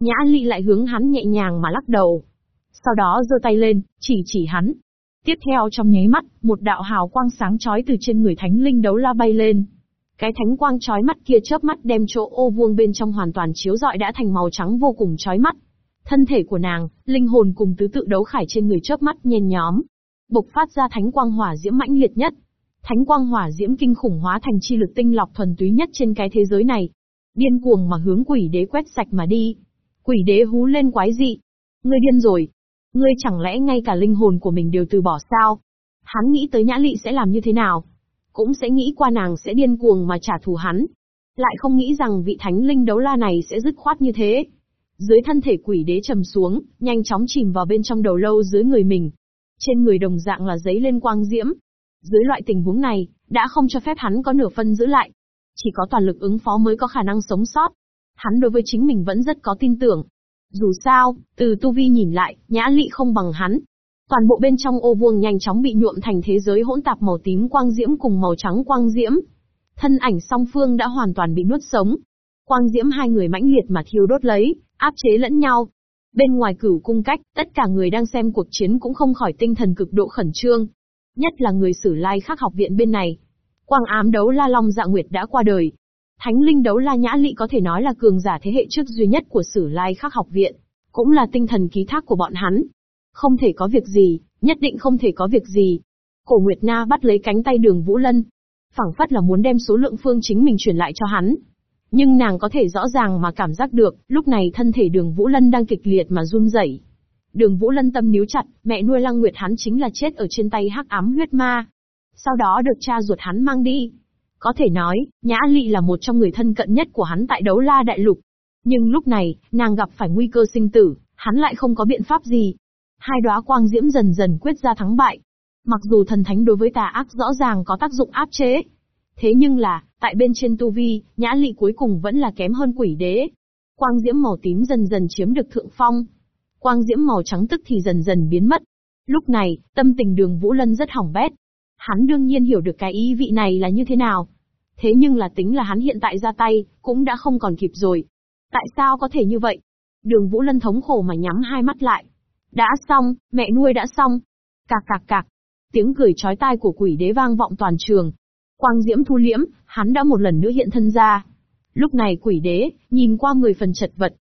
Nhã Ly lại hướng hắn nhẹ nhàng mà lắc đầu. Sau đó giơ tay lên, chỉ chỉ hắn. Tiếp theo trong nháy mắt, một đạo hào quang sáng chói từ trên người thánh linh đấu la bay lên. Cái thánh quang chói mắt kia chớp mắt đem chỗ ô vuông bên trong hoàn toàn chiếu rọi đã thành màu trắng vô cùng chói mắt. Thân thể của nàng, linh hồn cùng tứ tự đấu khải trên người chớp mắt nhen nhóm, bộc phát ra thánh quang hỏa diễm mãnh liệt nhất. Thánh quang hỏa diễm kinh khủng hóa thành chi lực tinh lọc thuần túy nhất trên cái thế giới này. Điên cuồng mà hướng quỷ đế quét sạch mà đi. Quỷ đế hú lên quái dị. Ngươi điên rồi. Ngươi chẳng lẽ ngay cả linh hồn của mình đều từ bỏ sao? Hắn nghĩ tới nhã lị sẽ làm như thế nào? Cũng sẽ nghĩ qua nàng sẽ điên cuồng mà trả thù hắn. Lại không nghĩ rằng vị thánh linh đấu la này sẽ dứt khoát như thế. Dưới thân thể quỷ đế trầm xuống, nhanh chóng chìm vào bên trong đầu lâu dưới người mình. Trên người đồng dạng là giấy lên quang diễm, dưới loại tình huống này, đã không cho phép hắn có nửa phân giữ lại. Chỉ có toàn lực ứng phó mới có khả năng sống sót. Hắn đối với chính mình vẫn rất có tin tưởng. Dù sao, từ tu vi nhìn lại, nhã lị không bằng hắn. Toàn bộ bên trong ô vuông nhanh chóng bị nhuộm thành thế giới hỗn tạp màu tím quang diễm cùng màu trắng quang diễm. Thân ảnh song phương đã hoàn toàn bị nuốt sống. Quang diễm hai người mãnh liệt mà thiêu đốt lấy, áp chế lẫn nhau. Bên ngoài cửu cung cách, tất cả người đang xem cuộc chiến cũng không khỏi tinh thần cực độ khẩn trương, Nhất là người sử lai khắc học viện bên này. Quang ám đấu la Long Dạ Nguyệt đã qua đời. Thánh linh đấu la Nhã Lị có thể nói là cường giả thế hệ trước duy nhất của sử lai khắc học viện. Cũng là tinh thần ký thác của bọn hắn. Không thể có việc gì, nhất định không thể có việc gì. Cổ Nguyệt Na bắt lấy cánh tay đường Vũ Lân. phảng phất là muốn đem số lượng phương chính mình chuyển lại cho hắn. Nhưng nàng có thể rõ ràng mà cảm giác được, lúc này thân thể đường Vũ Lân đang kịch liệt mà run rẩy. Đường Vũ Lân tâm níu chặt, mẹ nuôi Lăng Nguyệt hắn chính là chết ở trên tay hắc ám huyết ma. Sau đó được cha ruột hắn mang đi. Có thể nói, Nhã Lị là một trong người thân cận nhất của hắn tại đấu la đại lục. Nhưng lúc này, nàng gặp phải nguy cơ sinh tử, hắn lại không có biện pháp gì. Hai đóa quang diễm dần dần quyết ra thắng bại. Mặc dù thần thánh đối với tà ác rõ ràng có tác dụng áp chế. Thế nhưng là, tại bên trên tu vi, nhã lị cuối cùng vẫn là kém hơn quỷ đế. Quang diễm màu tím dần dần chiếm được thượng phong. Quang diễm màu trắng tức thì dần dần biến mất. Lúc này, tâm tình đường Vũ Lân rất hỏng bét. Hắn đương nhiên hiểu được cái ý vị này là như thế nào. Thế nhưng là tính là hắn hiện tại ra tay, cũng đã không còn kịp rồi. Tại sao có thể như vậy? Đường Vũ Lân thống khổ mà nhắm hai mắt lại. Đã xong, mẹ nuôi đã xong. Cạc cạc cạc. Tiếng cười chói tai của quỷ đế vang vọng toàn trường. Quang diễm thu liễm, hắn đã một lần nữa hiện thân ra. Lúc này quỷ đế, nhìn qua người phần chật vật.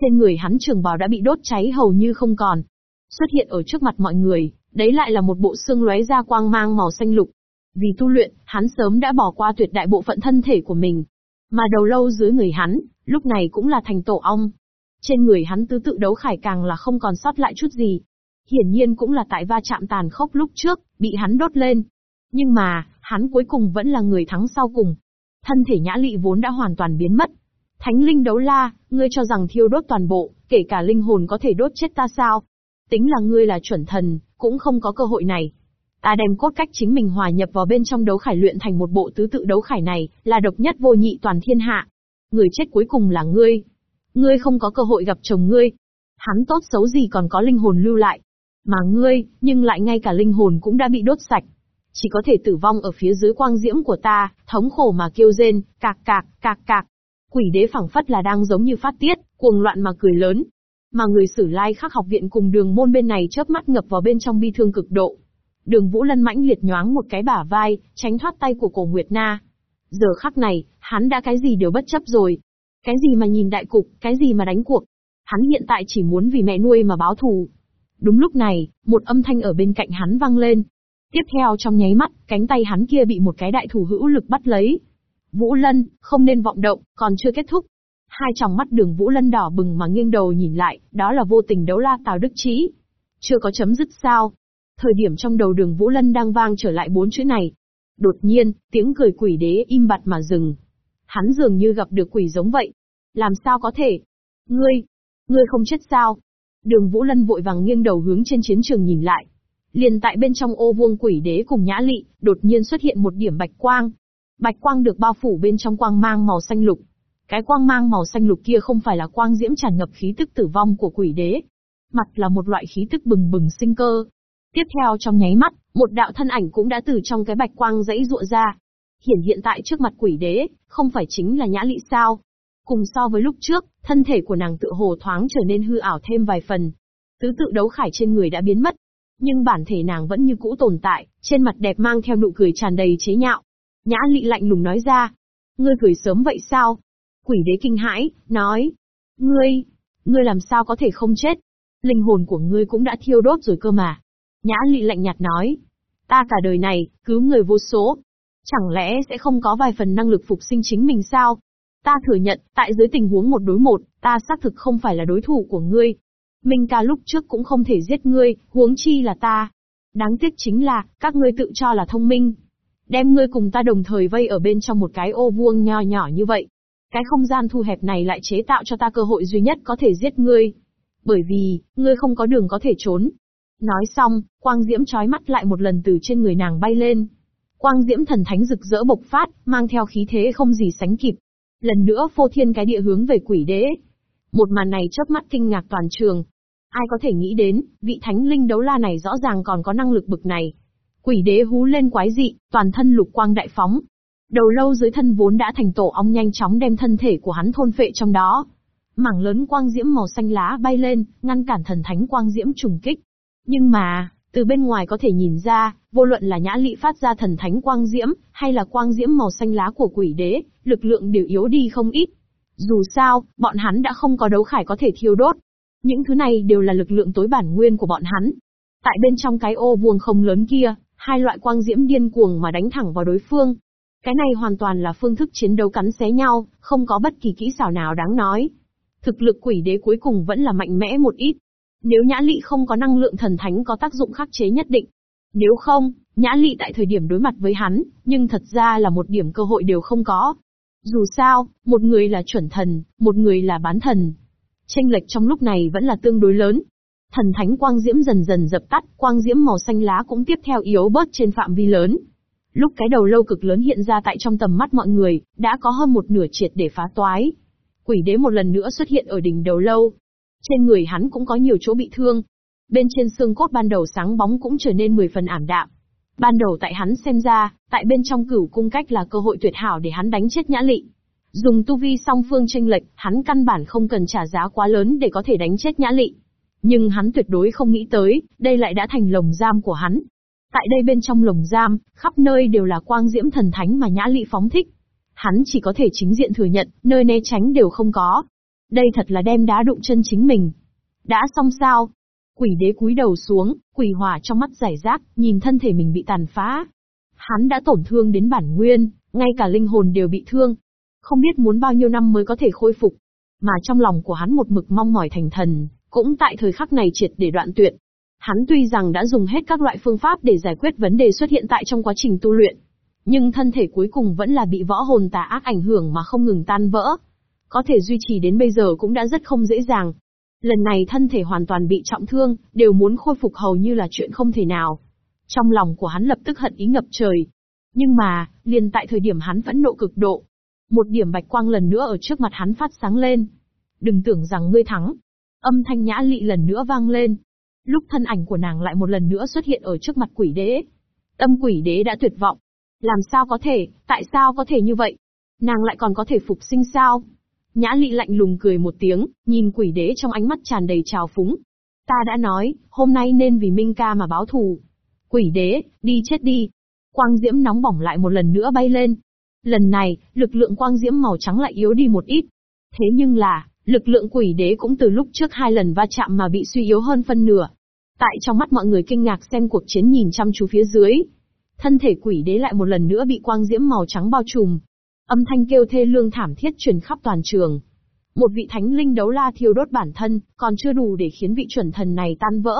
Trên người hắn trường bào đã bị đốt cháy hầu như không còn. Xuất hiện ở trước mặt mọi người, đấy lại là một bộ xương lóe ra quang mang màu xanh lục. Vì tu luyện, hắn sớm đã bỏ qua tuyệt đại bộ phận thân thể của mình. Mà đầu lâu dưới người hắn, lúc này cũng là thành tổ ong. Trên người hắn tứ tự đấu khải càng là không còn sót lại chút gì. Hiển nhiên cũng là tại va chạm tàn khốc lúc trước, bị hắn đốt lên. Nhưng mà, hắn cuối cùng vẫn là người thắng sau cùng. Thân thể nhã lị vốn đã hoàn toàn biến mất. Thánh linh đấu la, ngươi cho rằng thiêu đốt toàn bộ, kể cả linh hồn có thể đốt chết ta sao? Tính là ngươi là chuẩn thần, cũng không có cơ hội này. Ta đem cốt cách chính mình hòa nhập vào bên trong đấu khải luyện thành một bộ tứ tự đấu khải này, là độc nhất vô nhị toàn thiên hạ. Người chết cuối cùng là ngươi. Ngươi không có cơ hội gặp chồng ngươi. Hắn tốt xấu gì còn có linh hồn lưu lại. Mà ngươi, nhưng lại ngay cả linh hồn cũng đã bị đốt sạch. Chỉ có thể tử vong ở phía dưới quang diễm của ta, thống khổ mà kêu rên, cạc cạc, cạc cạc. Quỷ đế phẳng phất là đang giống như phát tiết, cuồng loạn mà cười lớn, mà người sử lai khắc học viện cùng đường môn bên này chớp mắt ngập vào bên trong bi thương cực độ. Đường Vũ Lân mãnh liệt nhoáng một cái bả vai, tránh thoát tay của cổ Nguyệt Na. Giờ khắc này, hắn đã cái gì đều bất chấp rồi. Cái gì mà nhìn đại cục, cái gì mà đánh cuộc. Hắn hiện tại chỉ muốn vì mẹ nuôi mà báo thù. Đúng lúc này, một âm thanh ở bên cạnh hắn vang lên. Tiếp theo trong nháy mắt, cánh tay hắn kia bị một cái đại thủ hữu lực bắt lấy. Vũ Lân, không nên vọng động, còn chưa kết thúc. Hai tròng mắt đường Vũ Lân đỏ bừng mà nghiêng đầu nhìn lại, đó là vô tình đấu la Tào Đức Trí. Chưa có chấm dứt sao? Thời điểm trong đầu đường Vũ Lân đang vang trở lại bốn chữ này. Đột nhiên, tiếng cười quỷ đế im bặt mà dừng. Hắn dường như gặp được quỷ giống vậy. Làm sao có thể? Ngươi, ngươi không chết sao? Đường Vũ Lân vội vàng nghiêng đầu hướng trên chiến trường nhìn lại. Liền tại bên trong ô vuông quỷ đế cùng nhã lị, đột nhiên xuất hiện một điểm bạch quang. Bạch quang được bao phủ bên trong quang mang màu xanh lục. Cái quang mang màu xanh lục kia không phải là quang diễm tràn ngập khí tức tử vong của quỷ đế. Mặt là một loại khí tức bừng bừng sinh cơ. Tiếp theo trong nháy mắt, một đạo thân ảnh cũng đã từ trong cái bạch quang dãy rụa ra. Hiển hiện tại trước mặt quỷ đế, không phải chính là nhã lị sao. Cùng so với lúc trước, thân thể của nàng tự hồ thoáng trở nên hư ảo thêm vài phần. Tứ tự đấu khải trên người đã biến mất. Nhưng bản thể nàng vẫn như cũ tồn tại, trên mặt đẹp mang theo nụ cười tràn đầy chế nhạo. Nhã lị lạnh lùng nói ra. Ngươi cười sớm vậy sao? Quỷ đế kinh hãi, nói. Ngươi, ngươi làm sao có thể không chết? Linh hồn của ngươi cũng đã thiêu đốt rồi cơ mà. Nhã lị lạnh nhạt nói. Ta cả đời này, cứu người vô số. Chẳng lẽ sẽ không có vài phần năng lực phục sinh chính mình sao? Ta thừa nhận, tại dưới tình huống một đối một, ta xác thực không phải là đối thủ của ngươi. Minh ca lúc trước cũng không thể giết ngươi, huống chi là ta. Đáng tiếc chính là, các ngươi tự cho là thông minh. Đem ngươi cùng ta đồng thời vây ở bên trong một cái ô vuông nho nhỏ như vậy. Cái không gian thu hẹp này lại chế tạo cho ta cơ hội duy nhất có thể giết ngươi. Bởi vì, ngươi không có đường có thể trốn. Nói xong, quang diễm trói mắt lại một lần từ trên người nàng bay lên. Quang diễm thần thánh rực rỡ bộc phát, mang theo khí thế không gì sánh kịp. Lần nữa phô thiên cái địa hướng về quỷ đế. Một màn này chớp mắt kinh ngạc toàn trường. Ai có thể nghĩ đến, vị thánh linh đấu la này rõ ràng còn có năng lực bực này. Quỷ đế hú lên quái dị, toàn thân lục quang đại phóng, Đầu lâu dưới thân vốn đã thành tổ ong nhanh chóng đem thân thể của hắn thôn phệ trong đó. Mảng lớn quang diễm màu xanh lá bay lên, ngăn cản thần thánh quang diễm trùng kích. Nhưng mà, từ bên ngoài có thể nhìn ra, vô luận là nhã lị phát ra thần thánh quang diễm, hay là quang diễm màu xanh lá của quỷ đế, lực lượng đều yếu đi không ít. Dù sao, bọn hắn đã không có đấu khải có thể thiêu đốt. Những thứ này đều là lực lượng tối bản nguyên của bọn hắn. Tại bên trong cái ô vuông không lớn kia, hai loại quang diễm điên cuồng mà đánh thẳng vào đối phương. Cái này hoàn toàn là phương thức chiến đấu cắn xé nhau, không có bất kỳ kỹ xảo nào đáng nói. Thực lực quỷ đế cuối cùng vẫn là mạnh mẽ một ít. Nếu nhã lị không có năng lượng thần thánh có tác dụng khắc chế nhất định. Nếu không, nhã lị tại thời điểm đối mặt với hắn, nhưng thật ra là một điểm cơ hội đều không có. Dù sao, một người là chuẩn thần, một người là bán thần. Tranh lệch trong lúc này vẫn là tương đối lớn. Thần thánh quang diễm dần dần dập tắt, quang diễm màu xanh lá cũng tiếp theo yếu bớt trên phạm vi lớn. Lúc cái đầu lâu cực lớn hiện ra tại trong tầm mắt mọi người, đã có hơn một nửa triệt để phá toái. Quỷ đế một lần nữa xuất hiện ở đỉnh đầu lâu. Trên người hắn cũng có nhiều chỗ bị thương. Bên trên xương cốt ban đầu sáng bóng cũng trở nên 10 phần ảm đạm. Ban đầu tại hắn xem ra, tại bên trong cửu cung cách là cơ hội tuyệt hảo để hắn đánh chết nhã lị. Dùng tu vi song phương tranh lệch, hắn căn bản không cần trả giá quá lớn để có thể đánh chết nhã lị. Nhưng hắn tuyệt đối không nghĩ tới, đây lại đã thành lồng giam của hắn. Tại đây bên trong lồng giam, khắp nơi đều là quang diễm thần thánh mà nhã lị phóng thích. Hắn chỉ có thể chính diện thừa nhận, nơi né tránh đều không có. Đây thật là đem đá đụng chân chính mình. Đã xong sao? Quỷ đế cúi đầu xuống, quỷ hỏa trong mắt giải rác, nhìn thân thể mình bị tàn phá. Hắn đã tổn thương đến bản nguyên, ngay cả linh hồn đều bị thương. Không biết muốn bao nhiêu năm mới có thể khôi phục. Mà trong lòng của hắn một mực mong mỏi thành thần, cũng tại thời khắc này triệt để đoạn tuyệt. Hắn tuy rằng đã dùng hết các loại phương pháp để giải quyết vấn đề xuất hiện tại trong quá trình tu luyện, nhưng thân thể cuối cùng vẫn là bị võ hồn tà ác ảnh hưởng mà không ngừng tan vỡ. Có thể duy trì đến bây giờ cũng đã rất không dễ dàng. Lần này thân thể hoàn toàn bị trọng thương, đều muốn khôi phục hầu như là chuyện không thể nào. Trong lòng của hắn lập tức hận ý ngập trời. Nhưng mà, liền tại thời điểm hắn vẫn nộ cực độ, một điểm bạch quang lần nữa ở trước mặt hắn phát sáng lên. Đừng tưởng rằng ngươi thắng, Âm thanh nhã lị lần nữa vang lên. Lúc thân ảnh của nàng lại một lần nữa xuất hiện ở trước mặt quỷ đế. Tâm quỷ đế đã tuyệt vọng. Làm sao có thể, tại sao có thể như vậy? Nàng lại còn có thể phục sinh sao? Nhã lị lạnh lùng cười một tiếng, nhìn quỷ đế trong ánh mắt tràn đầy trào phúng. Ta đã nói, hôm nay nên vì Minh ca mà báo thù. Quỷ đế, đi chết đi. Quang diễm nóng bỏng lại một lần nữa bay lên. Lần này, lực lượng quang diễm màu trắng lại yếu đi một ít. Thế nhưng là, Lực lượng quỷ đế cũng từ lúc trước hai lần va chạm mà bị suy yếu hơn phân nửa. Tại trong mắt mọi người kinh ngạc xem cuộc chiến nhìn chăm chú phía dưới. Thân thể quỷ đế lại một lần nữa bị quang diễm màu trắng bao trùm. Âm thanh kêu thê lương thảm thiết truyền khắp toàn trường. Một vị thánh linh đấu la thiêu đốt bản thân, còn chưa đủ để khiến vị chuẩn thần này tan vỡ.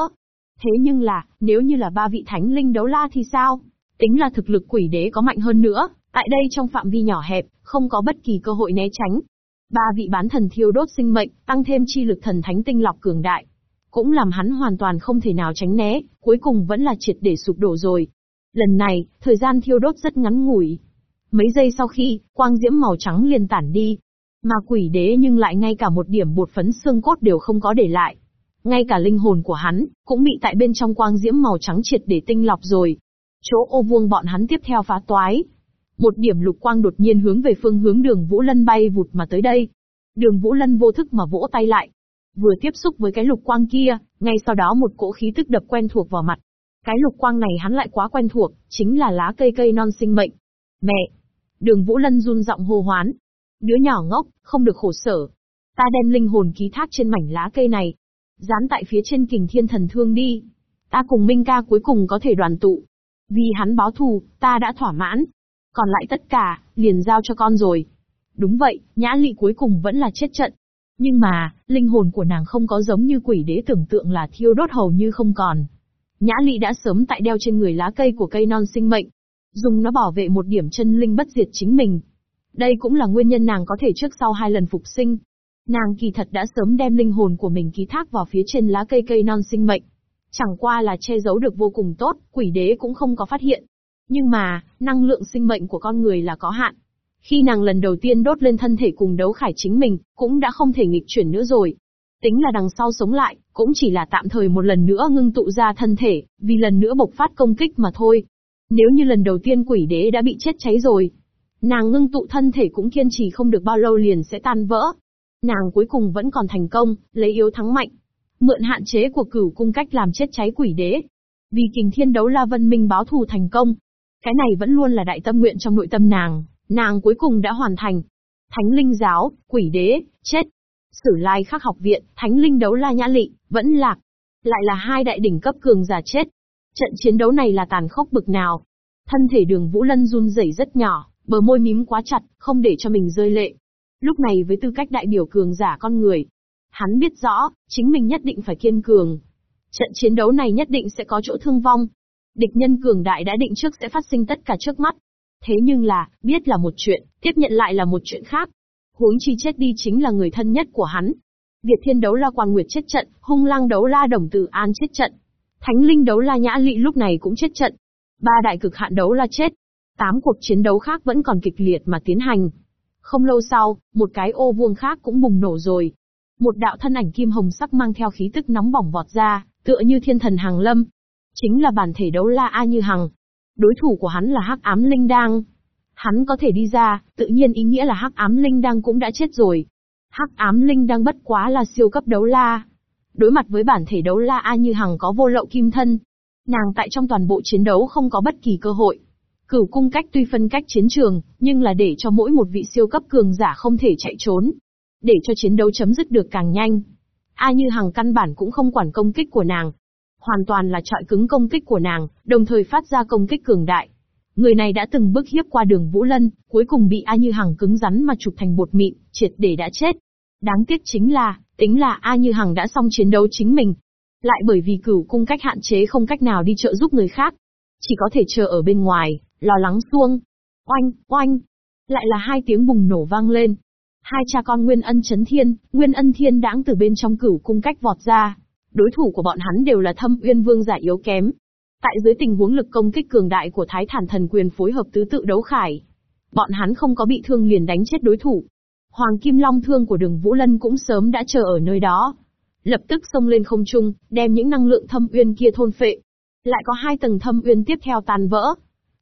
Thế nhưng là, nếu như là ba vị thánh linh đấu la thì sao? Tính là thực lực quỷ đế có mạnh hơn nữa, tại đây trong phạm vi nhỏ hẹp, không có bất kỳ cơ hội né tránh, Ba vị bán thần thiêu đốt sinh mệnh, tăng thêm chi lực thần thánh tinh lọc cường đại. Cũng làm hắn hoàn toàn không thể nào tránh né, cuối cùng vẫn là triệt để sụp đổ rồi. Lần này, thời gian thiêu đốt rất ngắn ngủi. Mấy giây sau khi, quang diễm màu trắng liền tản đi. Mà quỷ đế nhưng lại ngay cả một điểm bột phấn xương cốt đều không có để lại. Ngay cả linh hồn của hắn, cũng bị tại bên trong quang diễm màu trắng triệt để tinh lọc rồi. Chỗ ô vuông bọn hắn tiếp theo phá toái, một điểm lục quang đột nhiên hướng về phương hướng đường Vũ Lân bay vụt mà tới đây. Đường Vũ Lân vô thức mà vỗ tay lại. Vừa tiếp xúc với cái lục quang kia, ngay sau đó một cỗ khí tức đập quen thuộc vào mặt. Cái lục quang này hắn lại quá quen thuộc, chính là lá cây cây non sinh mệnh. Mẹ! Đường Vũ Lân run giọng hô hoán. Đứa nhỏ ngốc, không được khổ sở. Ta đem linh hồn ký thác trên mảnh lá cây này. Dán tại phía trên kình thiên thần thương đi. Ta cùng Minh ca cuối cùng có thể đoàn tụ. Vì hắn báo thù, ta đã thỏa mãn còn lại tất cả, liền giao cho con rồi. Đúng vậy, nhã lị cuối cùng vẫn là chết trận. Nhưng mà, linh hồn của nàng không có giống như quỷ đế tưởng tượng là thiêu đốt hầu như không còn. Nhã lị đã sớm tại đeo trên người lá cây của cây non sinh mệnh. Dùng nó bảo vệ một điểm chân linh bất diệt chính mình. Đây cũng là nguyên nhân nàng có thể trước sau hai lần phục sinh. Nàng kỳ thật đã sớm đem linh hồn của mình ký thác vào phía trên lá cây cây non sinh mệnh. Chẳng qua là che giấu được vô cùng tốt, quỷ đế cũng không có phát hiện. Nhưng mà, năng lượng sinh mệnh của con người là có hạn. Khi nàng lần đầu tiên đốt lên thân thể cùng đấu khải chính mình, cũng đã không thể nghịch chuyển nữa rồi. Tính là đằng sau sống lại, cũng chỉ là tạm thời một lần nữa ngưng tụ ra thân thể, vì lần nữa bộc phát công kích mà thôi. Nếu như lần đầu tiên quỷ đế đã bị chết cháy rồi, nàng ngưng tụ thân thể cũng kiên trì không được bao lâu liền sẽ tan vỡ. Nàng cuối cùng vẫn còn thành công, lấy yếu thắng mạnh. Mượn hạn chế của cửu cung cách làm chết cháy quỷ đế. Vì kình thiên đấu la vân minh báo thù thành công, cái này vẫn luôn là đại tâm nguyện trong nội tâm nàng, nàng cuối cùng đã hoàn thành. Thánh linh giáo, quỷ đế, chết. Sử lai khắc học viện, thánh linh đấu la nhã lị, vẫn lạc. Lại là hai đại đỉnh cấp cường giả chết. Trận chiến đấu này là tàn khốc bực nào. Thân thể đường Vũ Lân run rẩy rất nhỏ, bờ môi mím quá chặt, không để cho mình rơi lệ. Lúc này với tư cách đại biểu cường giả con người, hắn biết rõ, chính mình nhất định phải kiên cường. Trận chiến đấu này nhất định sẽ có chỗ thương vong, Địch nhân cường đại đã định trước sẽ phát sinh tất cả trước mắt. Thế nhưng là, biết là một chuyện, tiếp nhận lại là một chuyện khác. Huống chi chết đi chính là người thân nhất của hắn. Việt Thiên đấu la Quan Nguyệt chết trận, Hung Lang đấu la Đồng Tử An chết trận. Thánh Linh đấu la Nhã Lị lúc này cũng chết trận. Ba đại cực hạn đấu la chết. Tám cuộc chiến đấu khác vẫn còn kịch liệt mà tiến hành. Không lâu sau, một cái ô vuông khác cũng bùng nổ rồi. Một đạo thân ảnh kim hồng sắc mang theo khí tức nóng bỏng vọt ra, tựa như thiên thần hàng lâm. Chính là bản thể đấu la A Như Hằng. Đối thủ của hắn là Hắc Ám Linh Đang. Hắn có thể đi ra, tự nhiên ý nghĩa là Hắc Ám Linh Đang cũng đã chết rồi. Hắc Ám Linh Đang bất quá là siêu cấp đấu la. Đối mặt với bản thể đấu la A Như Hằng có vô lậu kim thân. Nàng tại trong toàn bộ chiến đấu không có bất kỳ cơ hội. Cửu cung cách tuy phân cách chiến trường, nhưng là để cho mỗi một vị siêu cấp cường giả không thể chạy trốn. Để cho chiến đấu chấm dứt được càng nhanh. A Như Hằng căn bản cũng không quản công kích của nàng. Hoàn toàn là trọi cứng công kích của nàng, đồng thời phát ra công kích cường đại. Người này đã từng bước hiếp qua đường Vũ Lân, cuối cùng bị A Như Hằng cứng rắn mà chụp thành bột mịn, triệt để đã chết. Đáng tiếc chính là, tính là A Như Hằng đã xong chiến đấu chính mình. Lại bởi vì cửu cung cách hạn chế không cách nào đi trợ giúp người khác. Chỉ có thể chờ ở bên ngoài, lo lắng xuông. Oanh, oanh. Lại là hai tiếng bùng nổ vang lên. Hai cha con Nguyên Ân Chấn Thiên, Nguyên Ân Thiên đãng từ bên trong cửu cung cách vọt ra. Đối thủ của bọn hắn đều là thâm uyên vương giả yếu kém. Tại dưới tình huống lực công kích cường đại của Thái Thản Thần Quyền phối hợp tứ tự đấu khải. Bọn hắn không có bị thương liền đánh chết đối thủ. Hoàng Kim Long thương của đường Vũ Lân cũng sớm đã chờ ở nơi đó. Lập tức xông lên không trung, đem những năng lượng thâm uyên kia thôn phệ. Lại có hai tầng thâm uyên tiếp theo tan vỡ.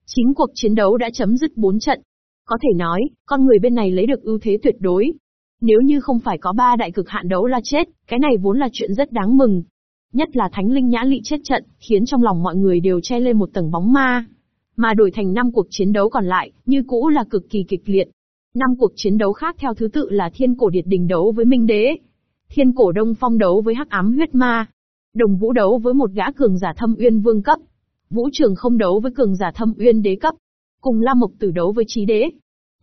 Chính cuộc chiến đấu đã chấm dứt bốn trận. Có thể nói, con người bên này lấy được ưu thế tuyệt đối. Nếu như không phải có ba đại cực hạn đấu là chết, cái này vốn là chuyện rất đáng mừng. Nhất là Thánh Linh Nhã Lị chết trận, khiến trong lòng mọi người đều che lên một tầng bóng ma. Mà đổi thành năm cuộc chiến đấu còn lại, như cũ là cực kỳ kịch liệt. Năm cuộc chiến đấu khác theo thứ tự là Thiên Cổ Điệt Đình đấu với Minh Đế, Thiên Cổ Đông Phong đấu với Hắc Ám Huyết Ma, Đồng Vũ đấu với một gã cường giả Thâm Uyên Vương cấp, Vũ Trường không đấu với cường giả Thâm Uyên Đế cấp, cùng Lam Mộc Tử đấu với Chí Đế.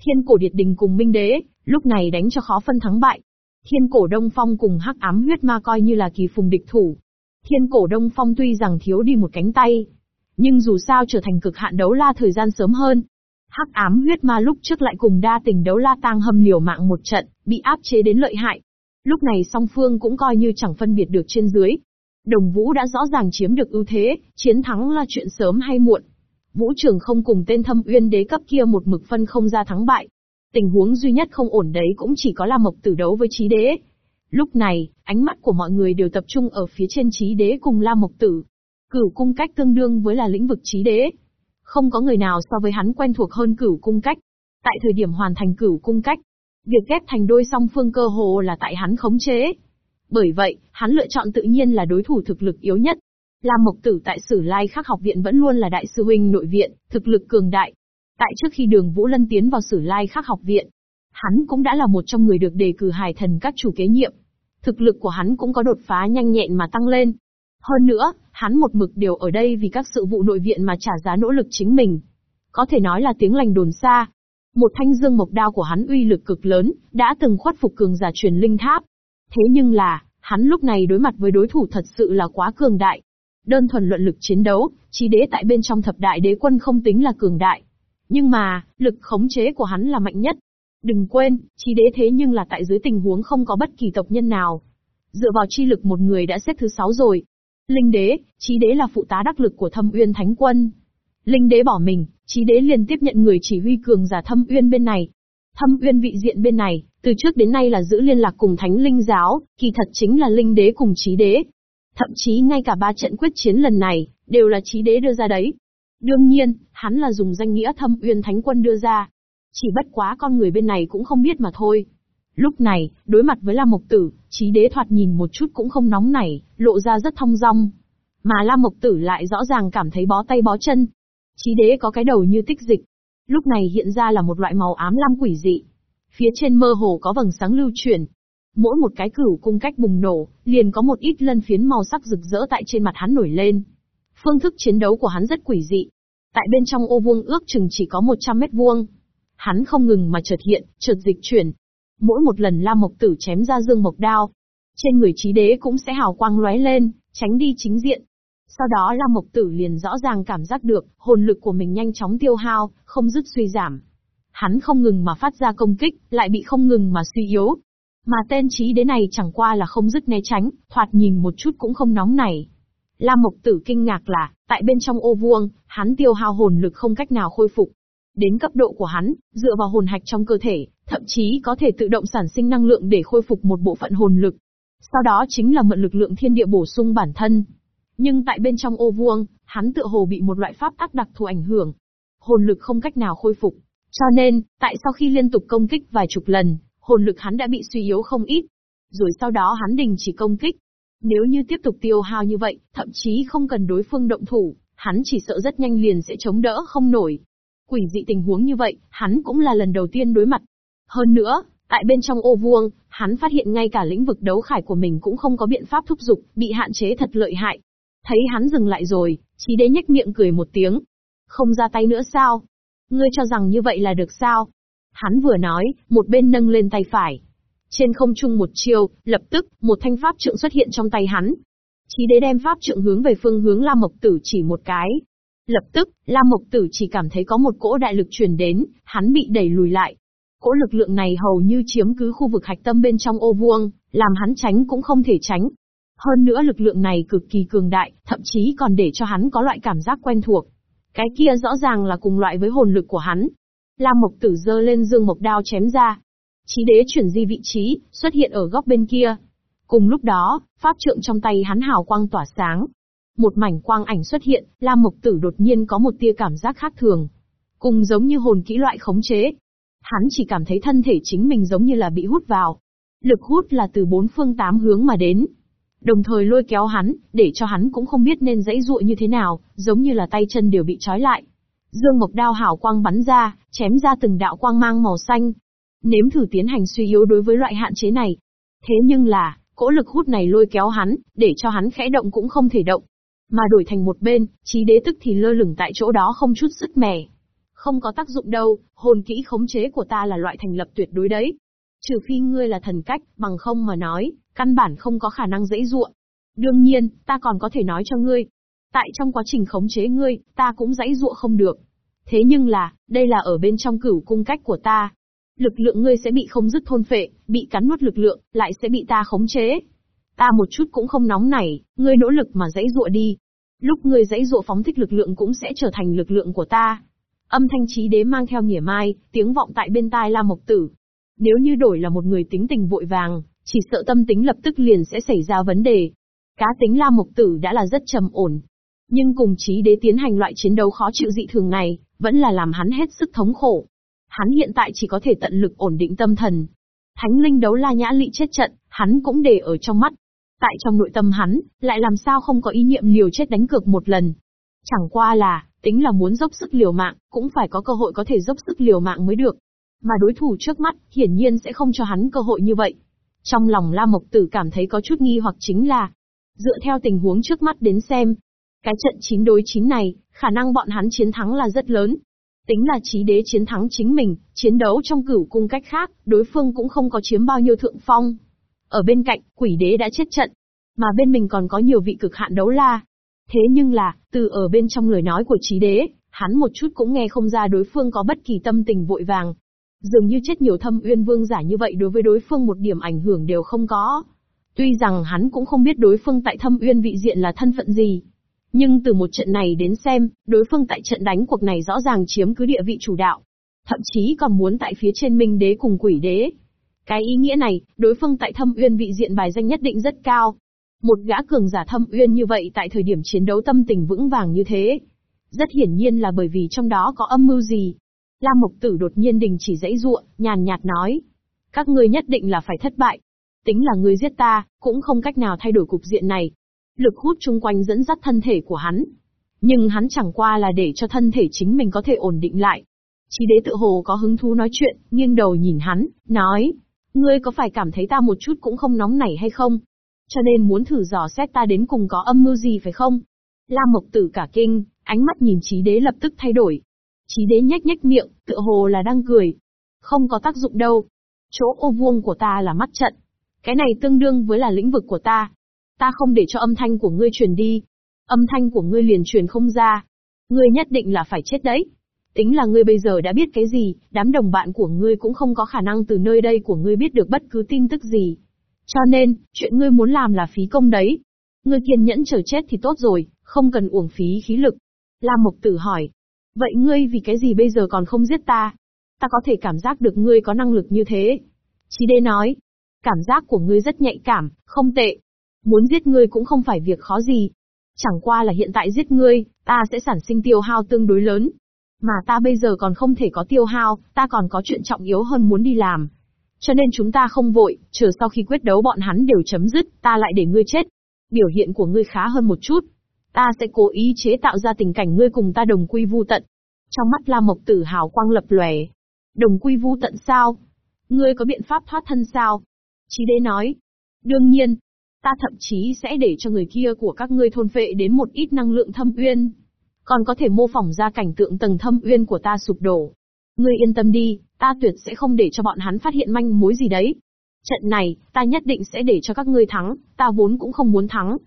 Thiên Cổ Điệt Đình cùng Minh Đế, lúc này đánh cho khó phân thắng bại. Thiên Cổ Đông Phong cùng Hắc Ám Huyết Ma coi như là kỳ phùng địch thủ. Thiên Cổ Đông Phong tuy rằng thiếu đi một cánh tay, nhưng dù sao trở thành cực hạn đấu la thời gian sớm hơn, Hắc ám huyết ma lúc trước lại cùng đa tình đấu la tang hâm liều mạng một trận, bị áp chế đến lợi hại. Lúc này song phương cũng coi như chẳng phân biệt được trên dưới. Đồng Vũ đã rõ ràng chiếm được ưu thế, chiến thắng là chuyện sớm hay muộn. Vũ Trường không cùng tên thâm uyên đế cấp kia một mực phân không ra thắng bại. Tình huống duy nhất không ổn đấy cũng chỉ có là mộc tử đấu với trí đế. Lúc này, ánh mắt của mọi người đều tập trung ở phía trên trí đế cùng La Mộc Tử. Cửu cung cách tương đương với là lĩnh vực trí đế, không có người nào so với hắn quen thuộc hơn cửu cung cách. Tại thời điểm hoàn thành cửu cung cách, việc ghép thành đôi song phương cơ hồ là tại hắn khống chế. Bởi vậy, hắn lựa chọn tự nhiên là đối thủ thực lực yếu nhất. Lam Mộc Tử tại Sử Lai Khắc học viện vẫn luôn là đại sư huynh nội viện, thực lực cường đại. Tại trước khi Đường Vũ Lân tiến vào Sử Lai Khắc học viện, hắn cũng đã là một trong người được đề cử hài thần các chủ kế nhiệm. Thực lực của hắn cũng có đột phá nhanh nhẹn mà tăng lên. Hơn nữa, hắn một mực đều ở đây vì các sự vụ nội viện mà trả giá nỗ lực chính mình. Có thể nói là tiếng lành đồn xa. Một thanh dương mộc đao của hắn uy lực cực lớn, đã từng khuất phục cường giả truyền linh tháp. Thế nhưng là, hắn lúc này đối mặt với đối thủ thật sự là quá cường đại. Đơn thuần luận lực chiến đấu, chí đế tại bên trong thập đại đế quân không tính là cường đại. Nhưng mà, lực khống chế của hắn là mạnh nhất. Đừng quên, chí đế thế nhưng là tại dưới tình huống không có bất kỳ tộc nhân nào. Dựa vào chi lực một người đã xếp thứ sáu rồi. Linh đế, trí đế là phụ tá đắc lực của thâm uyên thánh quân. Linh đế bỏ mình, trí đế liền tiếp nhận người chỉ huy cường giả thâm uyên bên này. Thâm uyên vị diện bên này, từ trước đến nay là giữ liên lạc cùng thánh linh giáo, kỳ thật chính là linh đế cùng trí đế. Thậm chí ngay cả ba trận quyết chiến lần này, đều là trí đế đưa ra đấy. Đương nhiên, hắn là dùng danh nghĩa thâm uyên thánh quân đưa ra. Chỉ bất quá con người bên này cũng không biết mà thôi. Lúc này, đối mặt với La Mộc Tử, trí đế thoạt nhìn một chút cũng không nóng nảy, lộ ra rất thong dong. Mà La Mộc Tử lại rõ ràng cảm thấy bó tay bó chân. Trí đế có cái đầu như tích dịch. Lúc này hiện ra là một loại màu ám lam quỷ dị. Phía trên mơ hồ có vầng sáng lưu chuyển. Mỗi một cái cửu cung cách bùng nổ, liền có một ít lân phiến màu sắc rực rỡ tại trên mặt hắn nổi lên. Phương thức chiến đấu của hắn rất quỷ dị. Tại bên trong ô vuông ước chừng chỉ có 100 mét vuông. Hắn không ngừng mà chợt hiện, chợt dịch chuyển, Mỗi một lần Lam Mộc Tử chém ra dương mộc đao, trên người trí đế cũng sẽ hào quang lóe lên, tránh đi chính diện. Sau đó Lam Mộc Tử liền rõ ràng cảm giác được, hồn lực của mình nhanh chóng tiêu hao, không dứt suy giảm. Hắn không ngừng mà phát ra công kích, lại bị không ngừng mà suy yếu. Mà tên trí đế này chẳng qua là không dứt né tránh, thoạt nhìn một chút cũng không nóng này. Lam Mộc Tử kinh ngạc là, tại bên trong ô vuông, hắn tiêu hao hồn lực không cách nào khôi phục. Đến cấp độ của hắn, dựa vào hồn hạch trong cơ thể, thậm chí có thể tự động sản sinh năng lượng để khôi phục một bộ phận hồn lực. Sau đó chính là mượn lực lượng thiên địa bổ sung bản thân. Nhưng tại bên trong ô vuông, hắn tựa hồ bị một loại pháp tắc đặc thù ảnh hưởng. Hồn lực không cách nào khôi phục. Cho nên, tại sau khi liên tục công kích vài chục lần, hồn lực hắn đã bị suy yếu không ít. Rồi sau đó hắn đình chỉ công kích. Nếu như tiếp tục tiêu hao như vậy, thậm chí không cần đối phương động thủ, hắn chỉ sợ rất nhanh liền sẽ chống đỡ không nổi. Quỷ dị tình huống như vậy, hắn cũng là lần đầu tiên đối mặt. Hơn nữa, tại bên trong ô vuông, hắn phát hiện ngay cả lĩnh vực đấu khải của mình cũng không có biện pháp thúc giục, bị hạn chế thật lợi hại. Thấy hắn dừng lại rồi, chí đế nhếch miệng cười một tiếng. Không ra tay nữa sao? Ngươi cho rằng như vậy là được sao? Hắn vừa nói, một bên nâng lên tay phải. Trên không trung một chiêu, lập tức, một thanh pháp trượng xuất hiện trong tay hắn. Chí đế đem pháp trượng hướng về phương hướng Lam Mộc Tử chỉ một cái. Lập tức, Lam Mộc Tử chỉ cảm thấy có một cỗ đại lực truyền đến, hắn bị đẩy lùi lại. Cỗ lực lượng này hầu như chiếm cứ khu vực hạch tâm bên trong ô vuông, làm hắn tránh cũng không thể tránh. Hơn nữa lực lượng này cực kỳ cường đại, thậm chí còn để cho hắn có loại cảm giác quen thuộc. Cái kia rõ ràng là cùng loại với hồn lực của hắn, Lam Mộc Tử giơ lên dương mộc đao chém ra. Chí đế chuyển di vị trí, xuất hiện ở góc bên kia. Cùng lúc đó, pháp trượng trong tay hắn hào quang tỏa sáng. Một mảnh quang ảnh xuất hiện, Lam Mộc Tử đột nhiên có một tia cảm giác khác thường. Cùng giống như hồn kỹ loại khống chế. Hắn chỉ cảm thấy thân thể chính mình giống như là bị hút vào. Lực hút là từ bốn phương tám hướng mà đến. Đồng thời lôi kéo hắn, để cho hắn cũng không biết nên dãy dụa như thế nào, giống như là tay chân đều bị trói lại. Dương Mộc Đao hảo quang bắn ra, chém ra từng đạo quang mang màu xanh. Nếm thử tiến hành suy yếu đối với loại hạn chế này. Thế nhưng là, cỗ lực hút này lôi kéo hắn, để cho hắn khẽ động cũng không thể động. Mà đổi thành một bên, trí đế tức thì lơ lửng tại chỗ đó không chút sức mẻ. Không có tác dụng đâu, hồn kỹ khống chế của ta là loại thành lập tuyệt đối đấy. Trừ phi ngươi là thần cách, bằng không mà nói, căn bản không có khả năng dễ dụa. Đương nhiên, ta còn có thể nói cho ngươi, Tại trong quá trình khống chế ngươi, ta cũng dãy dụa không được. Thế nhưng là, đây là ở bên trong cửu cung cách của ta. Lực lượng ngươi sẽ bị không dứt thôn phệ, bị cắn nuốt lực lượng, lại sẽ bị ta khống chế. Ta một chút cũng không nóng nảy, ngươi nỗ lực mà dãy dụa đi. Lúc ngươi dãy dụa phóng thích lực lượng cũng sẽ trở thành lực lượng của ta. Âm thanh trí đế mang theo mỉa mai, tiếng vọng tại bên tai La Mộc Tử. Nếu như đổi là một người tính tình vội vàng, chỉ sợ tâm tính lập tức liền sẽ xảy ra vấn đề. Cá tính La Mộc Tử đã là rất trầm ổn, nhưng cùng trí đế tiến hành loại chiến đấu khó chịu dị thường này, vẫn là làm hắn hết sức thống khổ. Hắn hiện tại chỉ có thể tận lực ổn định tâm thần. Thánh linh đấu la nhã lị chết trận, hắn cũng để ở trong mắt. Tại trong nội tâm hắn, lại làm sao không có ý niệm liều chết đánh cược một lần. Chẳng qua là, tính là muốn dốc sức liều mạng, cũng phải có cơ hội có thể dốc sức liều mạng mới được. Mà đối thủ trước mắt, hiển nhiên sẽ không cho hắn cơ hội như vậy. Trong lòng La Mộc Tử cảm thấy có chút nghi hoặc chính là, dựa theo tình huống trước mắt đến xem, cái trận 9 đối 9 này, khả năng bọn hắn chiến thắng là rất lớn. Tính là trí đế chiến thắng chính mình, chiến đấu trong cửu cung cách khác, đối phương cũng không có chiếm bao nhiêu thượng phong. Ở bên cạnh, quỷ đế đã chết trận. Mà bên mình còn có nhiều vị cực hạn đấu la. Thế nhưng là, từ ở bên trong lời nói của trí đế, hắn một chút cũng nghe không ra đối phương có bất kỳ tâm tình vội vàng. Dường như chết nhiều thâm uyên vương giả như vậy đối với đối phương một điểm ảnh hưởng đều không có. Tuy rằng hắn cũng không biết đối phương tại thâm uyên vị diện là thân phận gì, nhưng từ một trận này đến xem, đối phương tại trận đánh cuộc này rõ ràng chiếm cứ địa vị chủ đạo. Thậm chí còn muốn tại phía trên minh đế cùng quỷ đế. Cái ý nghĩa này, đối phương tại thâm uyên vị diện bài danh nhất định rất cao. Một gã cường giả thâm uyên như vậy tại thời điểm chiến đấu tâm tình vững vàng như thế. Rất hiển nhiên là bởi vì trong đó có âm mưu gì. Lam Mộc Tử đột nhiên đình chỉ dãy ruộng, nhàn nhạt nói. Các ngươi nhất định là phải thất bại. Tính là ngươi giết ta, cũng không cách nào thay đổi cục diện này lực hút chung quanh dẫn dắt thân thể của hắn. Nhưng hắn chẳng qua là để cho thân thể chính mình có thể ổn định lại. Chí đế tự hồ có hứng thú nói chuyện, nghiêng đầu nhìn hắn, nói, ngươi có phải cảm thấy ta một chút cũng không nóng nảy hay không? Cho nên muốn thử dò xét ta đến cùng có âm mưu gì phải không? Lam Mộc Tử cả kinh, ánh mắt nhìn Chí đế lập tức thay đổi. Chí đế nhếch nhếch miệng, tựa hồ là đang cười. Không có tác dụng đâu. Chỗ ô vuông của ta là mắt trận. Cái này tương đương với là lĩnh vực của ta, Ta không để cho âm thanh của ngươi truyền đi. Âm thanh của ngươi liền truyền không ra. Ngươi nhất định là phải chết đấy. Tính là ngươi bây giờ đã biết cái gì, đám đồng bạn của ngươi cũng không có khả năng từ nơi đây của ngươi biết được bất cứ tin tức gì. Cho nên, chuyện ngươi muốn làm là phí công đấy. Ngươi kiên nhẫn chờ chết thì tốt rồi, không cần uổng phí khí lực. Lam Mộc Tử hỏi. Vậy ngươi vì cái gì bây giờ còn không giết ta? Ta có thể cảm giác được ngươi có năng lực như thế. Chí Đê nói. Cảm giác của ngươi rất nhạy cảm, không tệ. Muốn giết ngươi cũng không phải việc khó gì. Chẳng qua là hiện tại giết ngươi, ta sẽ sản sinh tiêu hao tương đối lớn. Mà ta bây giờ còn không thể có tiêu hao, ta còn có chuyện trọng yếu hơn muốn đi làm. Cho nên chúng ta không vội, chờ sau khi quyết đấu bọn hắn đều chấm dứt, ta lại để ngươi chết. Biểu hiện của ngươi khá hơn một chút. Ta sẽ cố ý chế tạo ra tình cảnh ngươi cùng ta đồng quy vu tận. Trong mắt La Mộc Tử hào quang lập lòe. Đồng quy vu tận sao? Ngươi có biện pháp thoát thân sao? Chí đế nói. Đương nhiên. Ta thậm chí sẽ để cho người kia của các ngươi thôn phệ đến một ít năng lượng thâm uyên. Còn có thể mô phỏng ra cảnh tượng tầng thâm uyên của ta sụp đổ. Ngươi yên tâm đi, ta tuyệt sẽ không để cho bọn hắn phát hiện manh mối gì đấy. Trận này, ta nhất định sẽ để cho các ngươi thắng, ta vốn cũng không muốn thắng.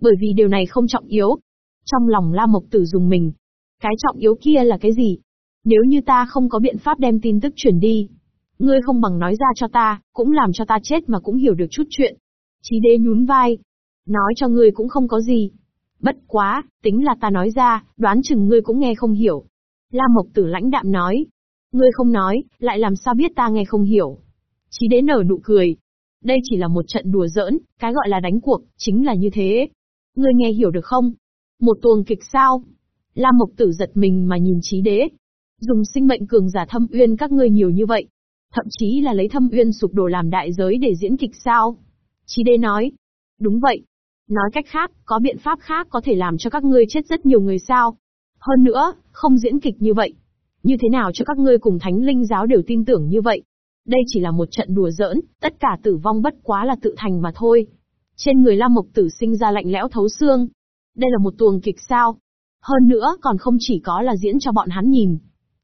Bởi vì điều này không trọng yếu. Trong lòng La Mộc Tử dùng mình. Cái trọng yếu kia là cái gì? Nếu như ta không có biện pháp đem tin tức chuyển đi, ngươi không bằng nói ra cho ta, cũng làm cho ta chết mà cũng hiểu được chút chuyện. Chí đế nhún vai. Nói cho ngươi cũng không có gì. Bất quá, tính là ta nói ra, đoán chừng ngươi cũng nghe không hiểu. La Mộc Tử lãnh đạm nói. Ngươi không nói, lại làm sao biết ta nghe không hiểu. Chí đế nở nụ cười. Đây chỉ là một trận đùa giỡn, cái gọi là đánh cuộc, chính là như thế. Ngươi nghe hiểu được không? Một tuồng kịch sao? La Mộc Tử giật mình mà nhìn Chí đế. Dùng sinh mệnh cường giả thâm uyên các ngươi nhiều như vậy. Thậm chí là lấy thâm uyên sụp đổ làm đại giới để diễn kịch sao? Chí đế nói. Đúng vậy. Nói cách khác, có biện pháp khác có thể làm cho các ngươi chết rất nhiều người sao? Hơn nữa, không diễn kịch như vậy. Như thế nào cho các ngươi cùng thánh linh giáo đều tin tưởng như vậy? Đây chỉ là một trận đùa giỡn, tất cả tử vong bất quá là tự thành mà thôi. Trên người Lam Mộc Tử sinh ra lạnh lẽo thấu xương. Đây là một tuồng kịch sao? Hơn nữa còn không chỉ có là diễn cho bọn hắn nhìn.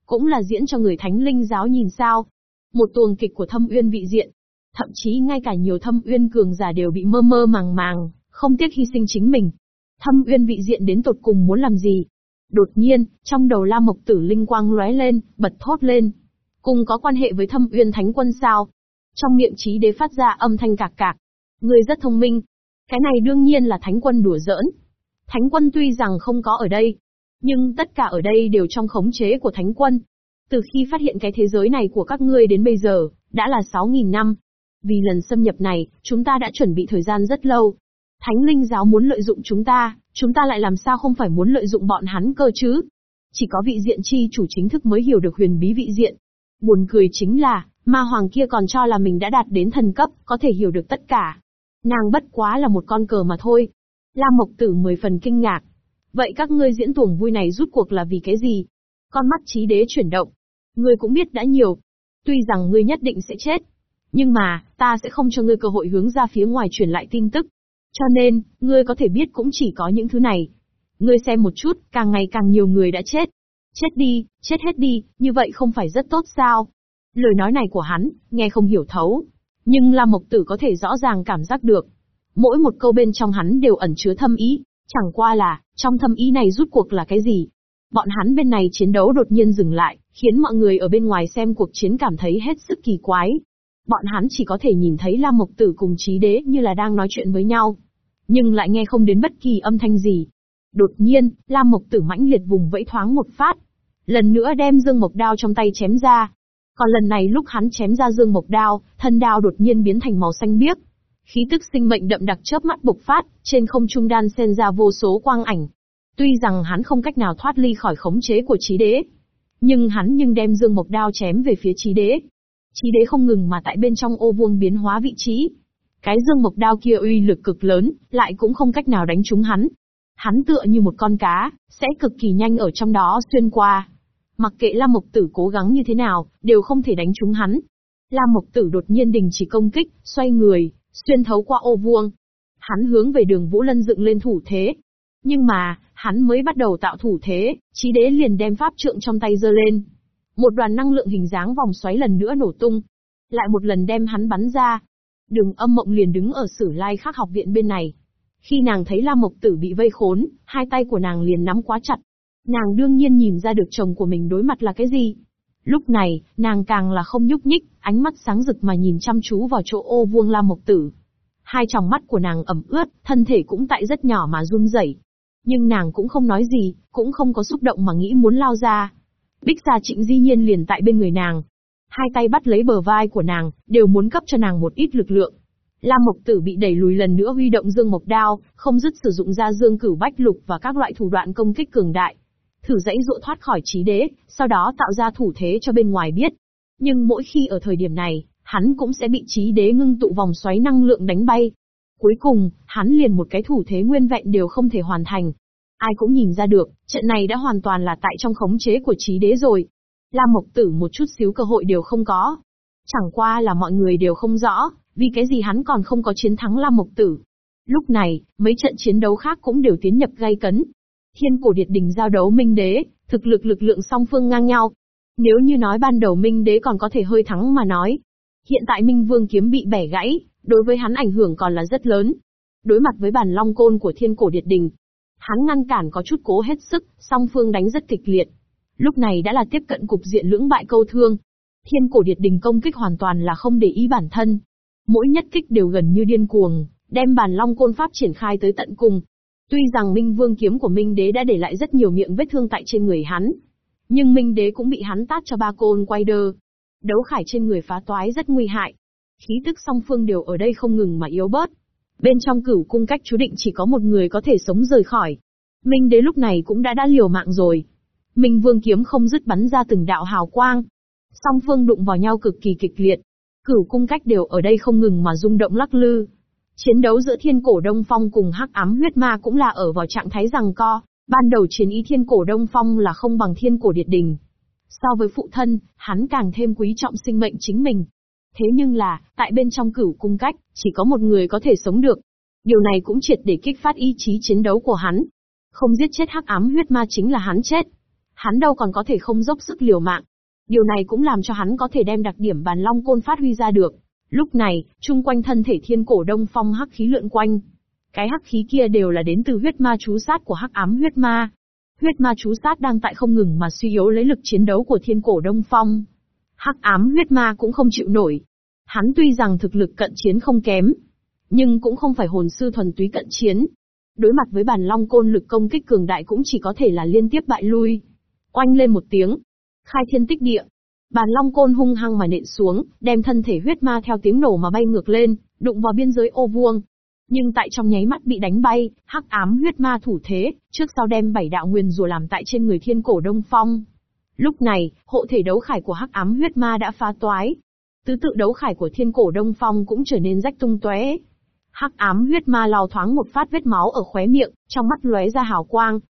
Cũng là diễn cho người thánh linh giáo nhìn sao? Một tuồng kịch của thâm uyên vị diện. Thậm chí ngay cả nhiều thâm uyên cường giả đều bị mơ mơ màng màng, không tiếc hy sinh chính mình. Thâm uyên vị diện đến tột cùng muốn làm gì? Đột nhiên, trong đầu La Mộc Tử linh quang lóe lên, bật thốt lên. Cùng có quan hệ với thâm uyên thánh quân sao? Trong miệng trí đế phát ra âm thanh cạc cạc. Người rất thông minh. Cái này đương nhiên là thánh quân đùa giỡn. Thánh quân tuy rằng không có ở đây, nhưng tất cả ở đây đều trong khống chế của thánh quân. Từ khi phát hiện cái thế giới này của các ngươi đến bây giờ, đã là 6.000 năm. Vì lần xâm nhập này, chúng ta đã chuẩn bị thời gian rất lâu. Thánh linh giáo muốn lợi dụng chúng ta, chúng ta lại làm sao không phải muốn lợi dụng bọn hắn cơ chứ? Chỉ có vị diện chi chủ chính thức mới hiểu được huyền bí vị diện. Buồn cười chính là, ma hoàng kia còn cho là mình đã đạt đến thần cấp, có thể hiểu được tất cả. Nàng bất quá là một con cờ mà thôi. Lam Mộc Tử mười phần kinh ngạc. Vậy các ngươi diễn tuồng vui này rút cuộc là vì cái gì? Con mắt trí đế chuyển động. Ngươi cũng biết đã nhiều. Tuy rằng ngươi nhất định sẽ chết. Nhưng mà, ta sẽ không cho ngươi cơ hội hướng ra phía ngoài truyền lại tin tức. Cho nên, ngươi có thể biết cũng chỉ có những thứ này. Ngươi xem một chút, càng ngày càng nhiều người đã chết. Chết đi, chết hết đi, như vậy không phải rất tốt sao? Lời nói này của hắn, nghe không hiểu thấu. Nhưng Lam Mộc Tử có thể rõ ràng cảm giác được. Mỗi một câu bên trong hắn đều ẩn chứa thâm ý, chẳng qua là, trong thâm ý này rút cuộc là cái gì? Bọn hắn bên này chiến đấu đột nhiên dừng lại, khiến mọi người ở bên ngoài xem cuộc chiến cảm thấy hết sức kỳ quái. Bọn hắn chỉ có thể nhìn thấy Lam Mộc Tử cùng Chí Đế như là đang nói chuyện với nhau, nhưng lại nghe không đến bất kỳ âm thanh gì. Đột nhiên, Lam Mộc Tử mãnh liệt vùng vẫy thoáng một phát, lần nữa đem Dương Mộc Đao trong tay chém ra. Còn lần này lúc hắn chém ra Dương Mộc Đao, thân đao đột nhiên biến thành màu xanh biếc. Khí tức sinh mệnh đậm đặc chớp mắt bộc phát, trên không trung đan xen ra vô số quang ảnh. Tuy rằng hắn không cách nào thoát ly khỏi khống chế của Chí đế, nhưng hắn nhưng đem Dương Mộc Đao chém về phía Chí đế. Trí đế không ngừng mà tại bên trong ô vuông biến hóa vị trí. Cái Dương Mộc Đao kia uy lực cực lớn, lại cũng không cách nào đánh trúng hắn. Hắn tựa như một con cá, sẽ cực kỳ nhanh ở trong đó xuyên qua. Mặc kệ Lam Mộc Tử cố gắng như thế nào, đều không thể đánh trúng hắn. Lam Mộc Tử đột nhiên đình chỉ công kích, xoay người, xuyên thấu qua ô vuông. Hắn hướng về đường Vũ Lân dựng lên thủ thế. Nhưng mà, hắn mới bắt đầu tạo thủ thế, chí đế liền đem pháp trượng trong tay giơ lên. Một đoàn năng lượng hình dáng vòng xoáy lần nữa nổ tung. Lại một lần đem hắn bắn ra. Đường âm mộng liền đứng ở sử lai khắc học viện bên này. Khi nàng thấy Lam Mộc Tử bị vây khốn, hai tay của nàng liền nắm quá chặt. Nàng đương nhiên nhìn ra được chồng của mình đối mặt là cái gì. Lúc này, nàng càng là không nhúc nhích, ánh mắt sáng rực mà nhìn chăm chú vào chỗ ô vuông la mộc tử. Hai tròng mắt của nàng ẩm ướt, thân thể cũng tại rất nhỏ mà run rẩy. Nhưng nàng cũng không nói gì, cũng không có xúc động mà nghĩ muốn lao ra. Bích gia trịnh di nhiên liền tại bên người nàng. Hai tay bắt lấy bờ vai của nàng, đều muốn cấp cho nàng một ít lực lượng. Lam Mộc Tử bị đẩy lùi lần nữa huy động dương mộc đao, không dứt sử dụng ra dương cửu bách lục và các loại thủ đoạn công kích cường đại. Thử dãy dụ thoát khỏi trí đế, sau đó tạo ra thủ thế cho bên ngoài biết. Nhưng mỗi khi ở thời điểm này, hắn cũng sẽ bị trí đế ngưng tụ vòng xoáy năng lượng đánh bay. Cuối cùng, hắn liền một cái thủ thế nguyên vẹn đều không thể hoàn thành. Ai cũng nhìn ra được, trận này đã hoàn toàn là tại trong khống chế của trí đế rồi. Lam Mộc Tử một chút xíu cơ hội đều không có. Chẳng qua là mọi người đều không rõ, vì cái gì hắn còn không có chiến thắng Lam Mộc Tử. Lúc này, mấy trận chiến đấu khác cũng đều tiến nhập gay cấn. Thiên cổ điệt đình giao đấu Minh Đế, thực lực lực lượng song phương ngang nhau. Nếu như nói ban đầu Minh Đế còn có thể hơi thắng mà nói. Hiện tại Minh Vương kiếm bị bẻ gãy, đối với hắn ảnh hưởng còn là rất lớn. Đối mặt với bản long côn của thiên cổ điệt đình, hắn ngăn cản có chút cố hết sức, song phương đánh rất kịch liệt. Lúc này đã là tiếp cận cục diện lưỡng bại câu thương. Thiên cổ điệt đình công kích hoàn toàn là không để ý bản thân, Mỗi nhất kích đều gần như điên cuồng, đem bàn long côn pháp triển khai tới tận cùng. Tuy rằng Minh Vương kiếm của Minh Đế đã để lại rất nhiều miệng vết thương tại trên người hắn, nhưng Minh Đế cũng bị hắn tát cho ba côn quay đơ. Đấu khải trên người phá toái rất nguy hại. Khí tức song phương đều ở đây không ngừng mà yếu bớt. Bên trong cửu cung cách chú định chỉ có một người có thể sống rời khỏi. Minh Đế lúc này cũng đã đã liều mạng rồi. Minh Vương kiếm không dứt bắn ra từng đạo hào quang. Song phương đụng vào nhau cực kỳ kịch liệt. Cửu cung cách đều ở đây không ngừng mà rung động lắc lư. Chiến đấu giữa thiên cổ Đông Phong cùng hắc ám huyết ma cũng là ở vào trạng thái rằng co, ban đầu chiến ý thiên cổ Đông Phong là không bằng thiên cổ Điệt Đình. So với phụ thân, hắn càng thêm quý trọng sinh mệnh chính mình. Thế nhưng là, tại bên trong cửu cung cách, chỉ có một người có thể sống được. Điều này cũng triệt để kích phát ý chí chiến đấu của hắn. Không giết chết hắc ám huyết ma chính là hắn chết. Hắn đâu còn có thể không dốc sức liều mạng. Điều này cũng làm cho hắn có thể đem đặc điểm bàn long côn phát huy ra được. Lúc này, chung quanh thân thể thiên cổ đông phong hắc khí lượn quanh. Cái hắc khí kia đều là đến từ huyết ma chú sát của hắc ám huyết ma. Huyết ma chú sát đang tại không ngừng mà suy yếu lấy lực chiến đấu của thiên cổ đông phong. Hắc ám huyết ma cũng không chịu nổi. Hắn tuy rằng thực lực cận chiến không kém, nhưng cũng không phải hồn sư thuần túy cận chiến. Đối mặt với bàn long côn lực công kích cường đại cũng chỉ có thể là liên tiếp bại lui. Oanh lên một tiếng, khai thiên tích địa. Bàn long côn hung hăng mà nện xuống, đem thân thể huyết ma theo tiếng nổ mà bay ngược lên, đụng vào biên giới ô vuông. Nhưng tại trong nháy mắt bị đánh bay, hắc ám huyết ma thủ thế, trước sau đem bảy đạo nguyên rùa làm tại trên người thiên cổ đông phong. Lúc này, hộ thể đấu khải của hắc ám huyết ma đã phá toái. Tứ tự đấu khải của thiên cổ đông phong cũng trở nên rách tung tóe. Hắc ám huyết ma lao thoáng một phát vết máu ở khóe miệng, trong mắt lóe ra hào quang.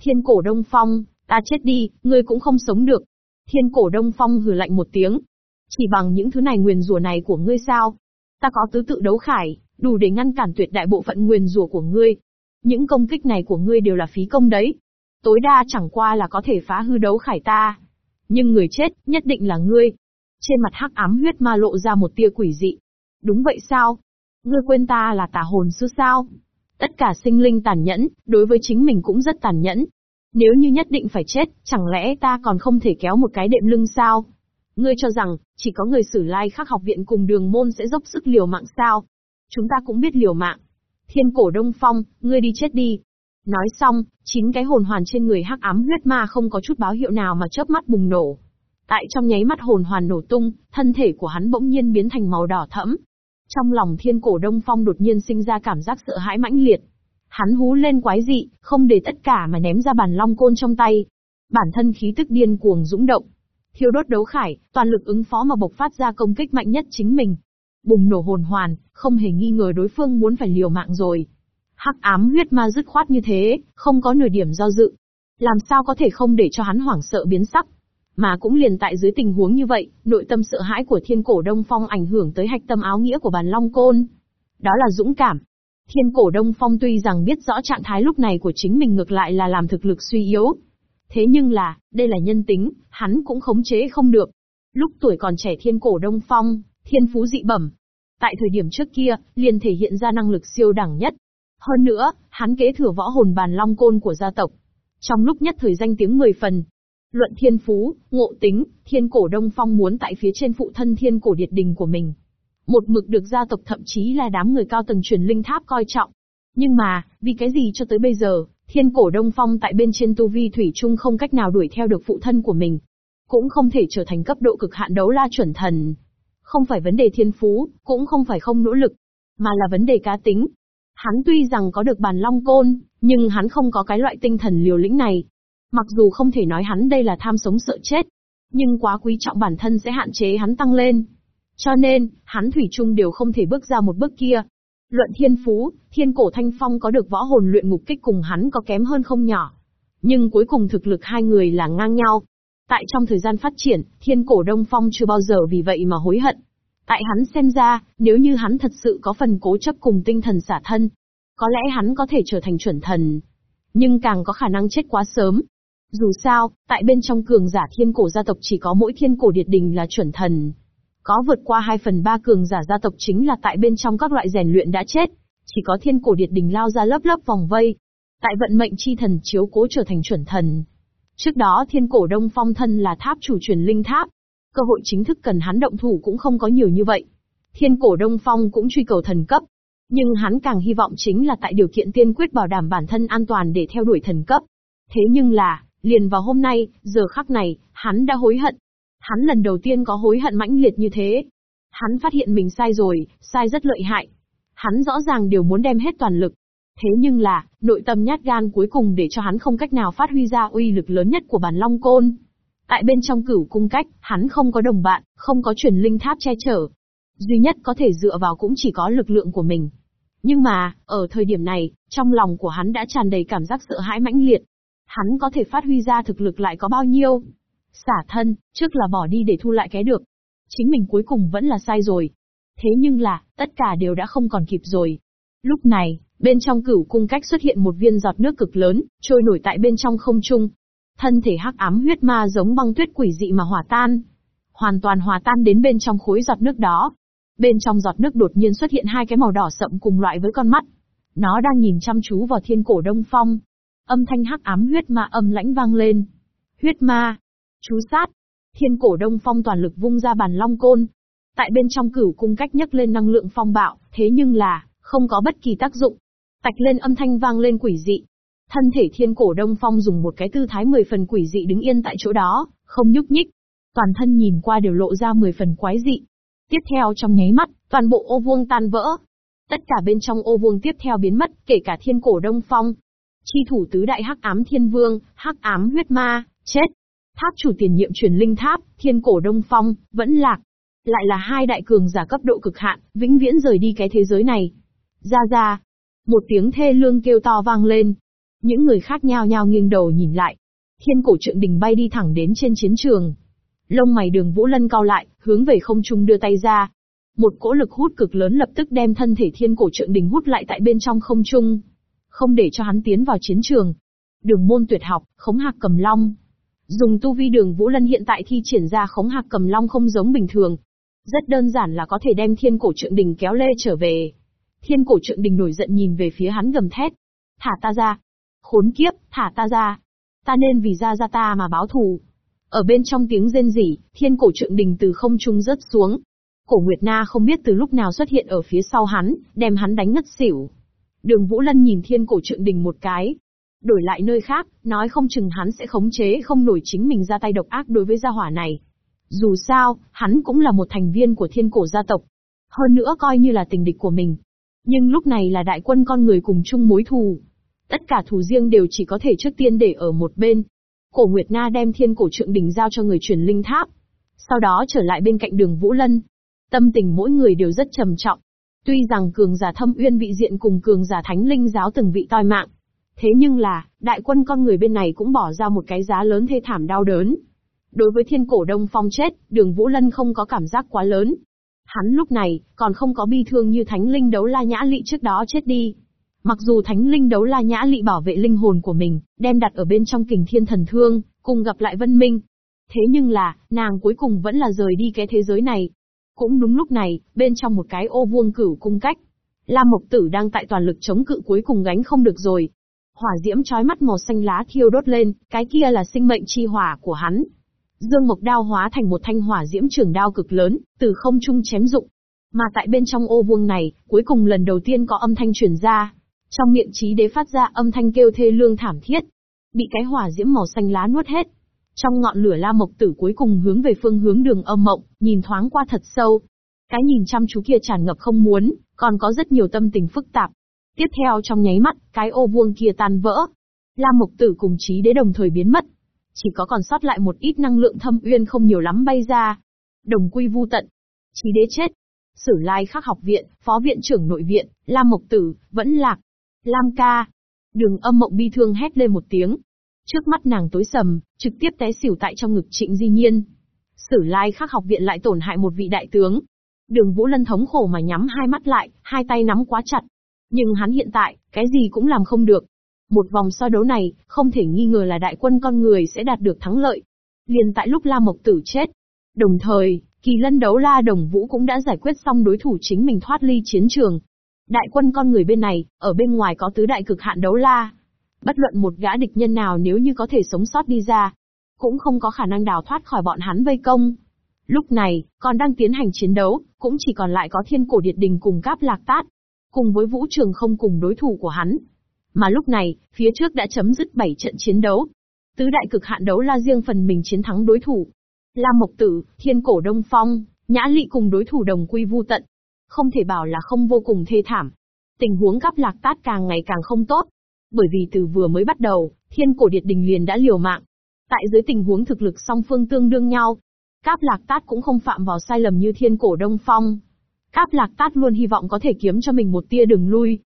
Thiên cổ đông phong, ta chết đi, ngươi cũng không sống được. Thiên cổ đông phong hừ lạnh một tiếng. Chỉ bằng những thứ này nguyền rủa này của ngươi sao? Ta có tứ tự đấu khải, đủ để ngăn cản tuyệt đại bộ phận nguyền rủa của ngươi. Những công kích này của ngươi đều là phí công đấy. Tối đa chẳng qua là có thể phá hư đấu khải ta. Nhưng người chết, nhất định là ngươi. Trên mặt hắc ám huyết ma lộ ra một tia quỷ dị. Đúng vậy sao? Ngươi quên ta là tà hồn sư sao? Tất cả sinh linh tàn nhẫn, đối với chính mình cũng rất tàn nhẫn, nếu như nhất định phải chết, chẳng lẽ ta còn không thể kéo một cái đệm lưng sao? Ngươi cho rằng, chỉ có người sử lai khắc học viện cùng đường môn sẽ dốc sức liều mạng sao? Chúng ta cũng biết liều mạng. Thiên cổ đông phong, ngươi đi chết đi. Nói xong, chín cái hồn hoàn trên người hắc ám huyết ma không có chút báo hiệu nào mà chớp mắt bùng nổ. Tại trong nháy mắt hồn hoàn nổ tung, thân thể của hắn bỗng nhiên biến thành màu đỏ thẫm. Trong lòng thiên cổ đông phong đột nhiên sinh ra cảm giác sợ hãi mãnh liệt. Hắn hú lên quái dị, không để tất cả mà ném ra bàn long côn trong tay. Bản thân khí tức điên cuồng dũng động. Thiêu đốt đấu khải, toàn lực ứng phó mà bộc phát ra công kích mạnh nhất chính mình. Bùng nổ hồn hoàn, không hề nghi ngờ đối phương muốn phải liều mạng rồi. Hắc ám huyết ma dứt khoát như thế, không có nửa điểm do dự. Làm sao có thể không để cho hắn hoảng sợ biến sắc. Mà cũng liền tại dưới tình huống như vậy, nội tâm sợ hãi của thiên cổ đông phong ảnh hưởng tới hạch tâm áo nghĩa của bàn long côn. Đó là dũng cảm, Thiên cổ Đông Phong tuy rằng biết rõ trạng thái lúc này của chính mình ngược lại là làm thực lực suy yếu. Thế nhưng là, đây là nhân tính, hắn cũng khống chế không được. Lúc tuổi còn trẻ thiên cổ Đông Phong, thiên phú dị bẩm. Tại thời điểm trước kia, liền thể hiện ra năng lực siêu đẳng nhất. Hơn nữa, hắn kế thừa võ hồn bàn long côn của gia tộc. Trong lúc nhất thời danh tiếng mười phần, luận thiên phú, ngộ tính, thiên cổ đông phong muốn tại phía trên phụ thân thiên cổ điệt đình của mình. Một mực được gia tộc thậm chí là đám người cao tầng truyền linh tháp coi trọng. Nhưng mà, vì cái gì cho tới bây giờ, thiên cổ đông phong tại bên trên tu vi thủy chung không cách nào đuổi theo được phụ thân của mình. Cũng không thể trở thành cấp độ cực hạn đấu la chuẩn thần. Không phải vấn đề thiên phú, cũng không phải không nỗ lực, mà là vấn đề cá tính. Hắn tuy rằng có được bàn long côn, nhưng hắn không có cái loại tinh thần liều lĩnh này. Mặc dù không thể nói hắn đây là tham sống sợ chết, nhưng quá quý trọng bản thân sẽ hạn chế hắn tăng lên. Cho nên, hắn thủy chung đều không thể bước ra một bước kia. Luận thiên phú, thiên cổ thanh phong có được võ hồn luyện ngục kích cùng hắn có kém hơn không nhỏ. Nhưng cuối cùng thực lực hai người là ngang nhau. Tại trong thời gian phát triển, thiên cổ đông phong chưa bao giờ vì vậy mà hối hận. Tại hắn xem ra, nếu như hắn thật sự có phần cố chấp cùng tinh thần xả thân, có lẽ hắn có thể trở thành chuẩn thần. Nhưng càng có khả năng chết quá sớm. Dù sao, tại bên trong cường giả thiên cổ gia tộc chỉ có mỗi thiên cổ điệt đình là chuẩn thần. Có vượt qua 2 phần 3 cường giả gia tộc chính là tại bên trong các loại rèn luyện đã chết. Chỉ có thiên cổ điệt đình lao ra lớp lớp vòng vây. Tại vận mệnh chi thần chiếu cố trở thành chuẩn thần. Trước đó thiên cổ đông phong thân là tháp chủ truyền linh tháp, cơ hội chính thức cần hắn động thủ cũng không có nhiều như vậy. Thiên cổ Đông Phong cũng truy cầu thần cấp. Nhưng hắn càng hy vọng chính là tại điều kiện tiên quyết bảo đảm bản thân an toàn để theo đuổi thần cấp. Thế nhưng là, liền vào hôm nay, giờ khắc này, hắn đã hối hận. Hắn lần đầu tiên có hối hận mãnh liệt như thế. Hắn phát hiện mình sai rồi, sai rất lợi hại. Hắn rõ ràng đều muốn đem hết toàn lực. Thế nhưng là, nội tâm nhát gan cuối cùng để cho hắn không cách nào phát huy ra uy lực lớn nhất của bản Long Côn. Tại bên trong cửu cung cách, hắn không có đồng bạn, không có truyền linh tháp che chở. Duy nhất có thể dựa vào cũng chỉ có lực lượng của mình. Nhưng mà, ở thời điểm này, trong lòng của hắn đã tràn đầy cảm giác sợ hãi mãnh liệt. Hắn có thể phát huy ra thực lực lại có bao nhiêu? Xả thân, trước là bỏ đi để thu lại cái được. Chính mình cuối cùng vẫn là sai rồi. Thế nhưng là, tất cả đều đã không còn kịp rồi. Lúc này, bên trong cửu cung cách xuất hiện một viên giọt nước cực lớn, trôi nổi tại bên trong không trung, Thân thể hắc ám huyết ma giống băng tuyết quỷ dị mà hòa tan. Hoàn toàn hòa tan đến bên trong khối giọt nước đó. Bên trong giọt nước đột nhiên xuất hiện hai cái màu đỏ sậm cùng loại với con mắt. Nó đang nhìn chăm chú vào thiên cổ đông phong. Âm thanh hắc ám huyết ma âm lãnh vang lên. Huyết ma. Chú sát. Thiên cổ đông phong toàn lực vung ra bàn long côn. Tại bên trong cửu cung cách nhấc lên năng lượng phong bạo, thế nhưng là, không có bất kỳ tác dụng. Tạch lên âm thanh vang lên quỷ dị. Thân thể thiên cổ đông phong dùng một cái tư thái mười phần quỷ dị đứng yên tại chỗ đó, không nhúc nhích. Toàn thân nhìn qua đều lộ ra mười phần quái dị. Tiếp theo trong nháy mắt, toàn bộ ô vuông tan vỡ. Tất cả bên trong ô vuông tiếp theo biến mất, kể cả thiên cổ đông phong. Chi thủ tứ đại hắc ám thiên vương, hắc ám huyết ma, chết. Tháp chủ tiền nhiệm truyền linh tháp, thiên cổ đông phong, vẫn lạc. Lại là hai đại cường giả cấp độ cực hạn, vĩnh viễn rời đi cái thế giới này. Ra ra. Một tiếng thê lương kêu to vang lên, những người khác nhao nhao nghiêng đầu nhìn lại. Thiên cổ trượng đình bay đi thẳng đến trên chiến trường. Lông mày đường Vũ Lân cao lại, hướng về không trung đưa tay ra. Một cỗ lực hút cực lớn lập tức đem thân thể thiên cổ trượng đình hút lại tại bên trong không trung. Không để cho hắn tiến vào chiến trường. Đường môn tuyệt học, khống hạc cầm long. Dùng tu vi đường Vũ Lân hiện tại thi triển ra khống hạc cầm long không giống bình thường. Rất đơn giản là có thể đem thiên cổ trượng đình kéo lê trở về. Thiên cổ trượng đình nổi giận nhìn về phía hắn gầm thét. Thả ta ra, Khốn kiếp, thả ta ra. Ta nên vì ra ra ta mà báo thù. Ở bên trong tiếng rên rỉ, thiên cổ trượng đình từ không trung rớt xuống. Cổ Nguyệt Na không biết từ lúc nào xuất hiện ở phía sau hắn, đem hắn đánh ngất xỉu. Đường Vũ Lân nhìn thiên cổ trượng đình một cái. Đổi lại nơi khác, nói không chừng hắn sẽ khống chế không nổi chính mình ra tay độc ác đối với gia hỏa này. Dù sao, hắn cũng là một thành viên của thiên cổ gia tộc. Hơn nữa coi như là tình địch của mình. Nhưng lúc này là đại quân con người cùng chung mối thù. Tất cả thù riêng đều chỉ có thể trước tiên để ở một bên. Cổ Nguyệt Na đem thiên cổ trượng đỉnh giao cho người truyền linh tháp. Sau đó trở lại bên cạnh đường Vũ Lân. Tâm tình mỗi người đều rất trầm trọng. Tuy rằng cường giả thâm uyên vị diện cùng cường giả thánh linh giáo từng vị toi mạng. Thế nhưng là, đại quân con người bên này cũng bỏ ra một cái giá lớn thê thảm đau đớn. Đối với thiên cổ đông phong chết, đường Vũ Lân không có cảm giác quá lớn. Hắn lúc này, còn không có bi thương như thánh linh đấu la nhã lị trước đó chết đi. Mặc dù thánh linh đấu la nhã lị bảo vệ linh hồn của mình, đem đặt ở bên trong kình thiên thần thương, cùng gặp lại vân minh. Thế nhưng là, nàng cuối cùng vẫn là rời đi cái thế giới này. Cũng đúng lúc này, bên trong một cái ô vuông cửu cung cách, Lam Mộc Tử đang tại toàn lực chống cự cuối cùng gánh không được rồi. Hỏa diễm chói mắt màu xanh lá thiêu đốt lên, cái kia là sinh mệnh chi hỏa của hắn. Dương Mộc đao hóa thành một thanh hỏa diễm trường đao cực lớn, từ không trung chém dụng. Mà tại bên trong ô vuông này, cuối cùng lần đầu tiên có âm thanh truyền ra. Trong miệng trí đế phát ra âm thanh kêu thê lương thảm thiết. Bị cái hỏa diễm màu xanh lá nuốt hết. Trong ngọn lửa la mộc tử cuối cùng hướng về phương hướng đường âm mộng, nhìn thoáng qua thật sâu. Cái nhìn chăm chú kia tràn ngập không muốn, còn có rất nhiều tâm tình phức tạp. Tiếp theo trong nháy mắt, cái ô vuông kia tan vỡ. La mộc tử cùng trí đế đồng thời biến mất. Chỉ có còn sót lại một ít năng lượng thâm uyên không nhiều lắm bay ra. Đồng quy vu tận. Trí đế chết. Sử lai khắc học viện, phó viện trưởng nội viện, Lam Mộc Tử, vẫn lạc. Lam ca. Đường âm mộng bi thương hét lên một tiếng. Trước mắt nàng tối sầm, trực tiếp té xỉu tại trong ngực trịnh di nhiên. Sử lai khắc học viện lại tổn hại một vị đại tướng. Đường Vũ Lân thống khổ mà nhắm hai mắt lại, hai tay nắm quá chặt. Nhưng hắn hiện tại, cái gì cũng làm không được. Một vòng so đấu này, không thể nghi ngờ là đại quân con người sẽ đạt được thắng lợi. Liền tại lúc La Mộc Tử chết. Đồng thời, kỳ lân đấu La Đồng Vũ cũng đã giải quyết xong đối thủ chính mình thoát ly chiến trường. Đại quân con người bên này, ở bên ngoài có tứ đại cực hạn đấu La. Bất luận một gã địch nhân nào nếu như có thể sống sót đi ra, cũng không có khả năng đào thoát khỏi bọn hắn vây công. Lúc này, còn đang tiến hành chiến đấu, cũng chỉ còn lại có thiên cổ điệt đình cùng cáp lạc tát. Cùng với vũ trường không cùng đối thủ của hắn, mà lúc này, phía trước đã chấm dứt 7 trận chiến đấu. Tứ đại cực hạn đấu la riêng phần mình chiến thắng đối thủ. Lam Mộc Tử, Thiên Cổ Đông Phong, Nhã Lị cùng đối thủ đồng quy vu tận. Không thể bảo là không vô cùng thê thảm. Tình huống cắp lạc tát càng ngày càng không tốt. Bởi vì từ vừa mới bắt đầu, Thiên Cổ Điệt Đình liền đã liều mạng. Tại dưới tình huống thực lực song phương tương đương nhau, Cáp Lạc Tát cũng không phạm vào sai lầm như Thiên Cổ Đông Phong. Cáp Lạc Tát luôn hy vọng có thể kiếm cho mình một tia đường lui,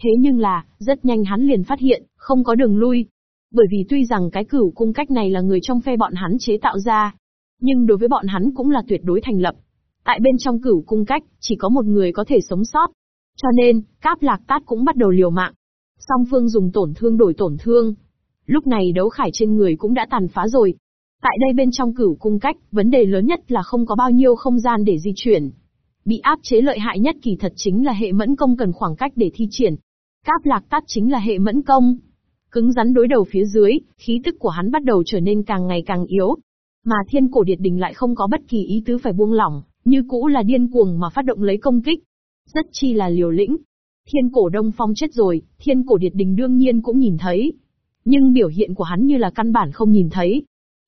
Thế nhưng là, rất nhanh hắn liền phát hiện, không có đường lui. Bởi vì tuy rằng cái cửu cung cách này là người trong phe bọn hắn chế tạo ra, nhưng đối với bọn hắn cũng là tuyệt đối thành lập. Tại bên trong cửu cung cách, chỉ có một người có thể sống sót. Cho nên, Cáp Lạc Tát cũng bắt đầu liều mạng. Song phương dùng tổn thương đổi tổn thương. Lúc này đấu khải trên người cũng đã tàn phá rồi. Tại đây bên trong cửu cung cách, vấn đề lớn nhất là không có bao nhiêu không gian để di chuyển. Bị áp chế lợi hại nhất kỳ thật chính là hệ mẫn công cần khoảng cách để thi triển. Cáp lạc tát chính là hệ mẫn công. Cứng rắn đối đầu phía dưới, khí tức của hắn bắt đầu trở nên càng ngày càng yếu. Mà thiên cổ điệt đình lại không có bất kỳ ý tứ phải buông lỏng, như cũ là điên cuồng mà phát động lấy công kích. Rất chi là liều lĩnh. Thiên cổ đông phong chết rồi, thiên cổ điệt đình đương nhiên cũng nhìn thấy. Nhưng biểu hiện của hắn như là căn bản không nhìn thấy.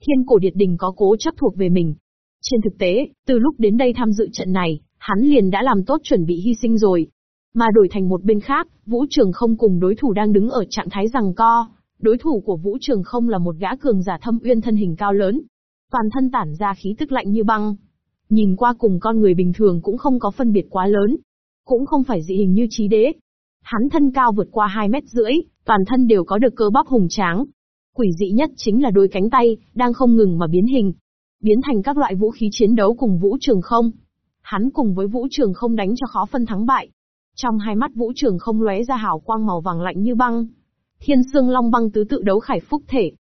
Thiên cổ điệt đình có cố chấp thuộc về mình. Trên thực tế, từ lúc đến đây tham dự trận này, hắn liền đã làm tốt chuẩn bị hy sinh rồi. Mà đổi thành một bên khác, Vũ Trường không cùng đối thủ đang đứng ở trạng thái rằng co. Đối thủ của Vũ Trường không là một gã cường giả thâm uyên thân hình cao lớn. Toàn thân tản ra khí tức lạnh như băng. Nhìn qua cùng con người bình thường cũng không có phân biệt quá lớn. Cũng không phải dị hình như trí đế. Hắn thân cao vượt qua 2 mét rưỡi, toàn thân đều có được cơ bắp hùng tráng. Quỷ dị nhất chính là đôi cánh tay, đang không ngừng mà biến hình. Biến thành các loại vũ khí chiến đấu cùng Vũ Trường không. Hắn cùng với Vũ Trường không đánh cho khó phân thắng bại. Trong hai mắt vũ trường không lóe ra hào quang màu vàng lạnh như băng. Thiên xương long băng tứ tự đấu khải phúc thể.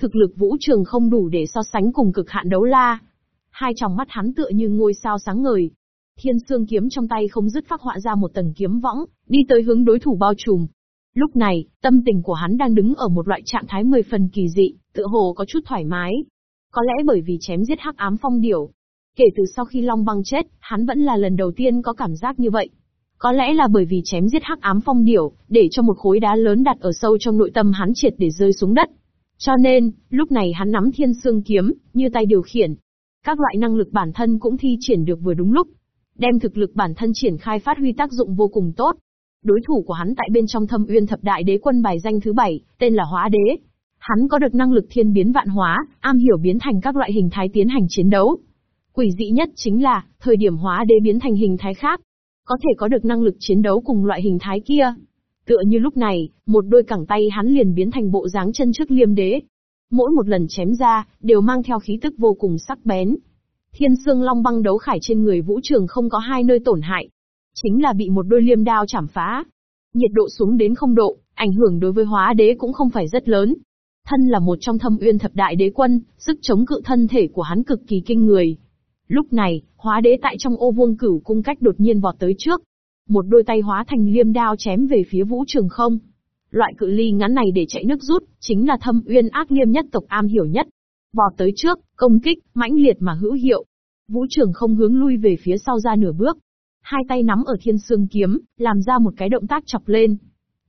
Thực lực vũ trường không đủ để so sánh cùng cực hạn đấu la. Hai tròng mắt hắn tựa như ngôi sao sáng ngời. Thiên xương kiếm trong tay không dứt phát họa ra một tầng kiếm võng, đi tới hướng đối thủ bao trùm. Lúc này, tâm tình của hắn đang đứng ở một loại trạng thái mười phần kỳ dị, tựa hồ có chút thoải mái. Có lẽ bởi vì chém giết hắc ám phong điểu. Kể từ sau khi Long Băng chết, hắn vẫn là lần đầu tiên có cảm giác như vậy. Có lẽ là bởi vì chém giết hắc ám phong điểu, để cho một khối đá lớn đặt ở sâu trong nội tâm hắn triệt để rơi xuống đất. Cho nên, lúc này hắn nắm thiên xương kiếm, như tay điều khiển. Các loại năng lực bản thân cũng thi triển được vừa đúng lúc. Đem thực lực bản thân triển khai phát huy tác dụng vô cùng tốt. Đối thủ của hắn tại bên trong thâm uyên thập đại đế quân bài danh thứ bảy, tên là hóa đế. Hắn có được năng lực thiên biến vạn hóa, am hiểu biến thành các loại hình thái tiến hành chiến đấu. Quỷ dị nhất chính là, thời điểm hóa đế biến thành hình thái khác, có thể có được năng lực chiến đấu cùng loại hình thái kia. Tựa như lúc này, một đôi cẳng tay hắn liền biến thành bộ dáng chân trước liêm đế. Mỗi một lần chém ra, đều mang theo khí tức vô cùng sắc bén. Thiên xương long băng đấu khải trên người vũ trường không có hai nơi tổn hại. Chính là bị một đôi liêm đao chảm phá. Nhiệt độ xuống đến không độ, ảnh hưởng đối với hóa đế cũng không phải rất lớn. Thân là một trong thâm uyên thập đại đế quân, sức chống cự thân thể của hắn cực kỳ kinh người. Lúc này, hóa đế tại trong ô vuông cửu cung cách đột nhiên vọt tới trước. Một đôi tay hóa thành liêm đao chém về phía vũ trường không. Loại cự ly ngắn này để chạy nước rút, chính là thâm uyên ác liêm nhất tộc am hiểu nhất. Vọt tới trước, công kích, mãnh liệt mà hữu hiệu. Vũ trường không hướng lui về phía sau ra nửa bước. Hai tay nắm ở thiên xương kiếm, làm ra một cái động tác chọc lên.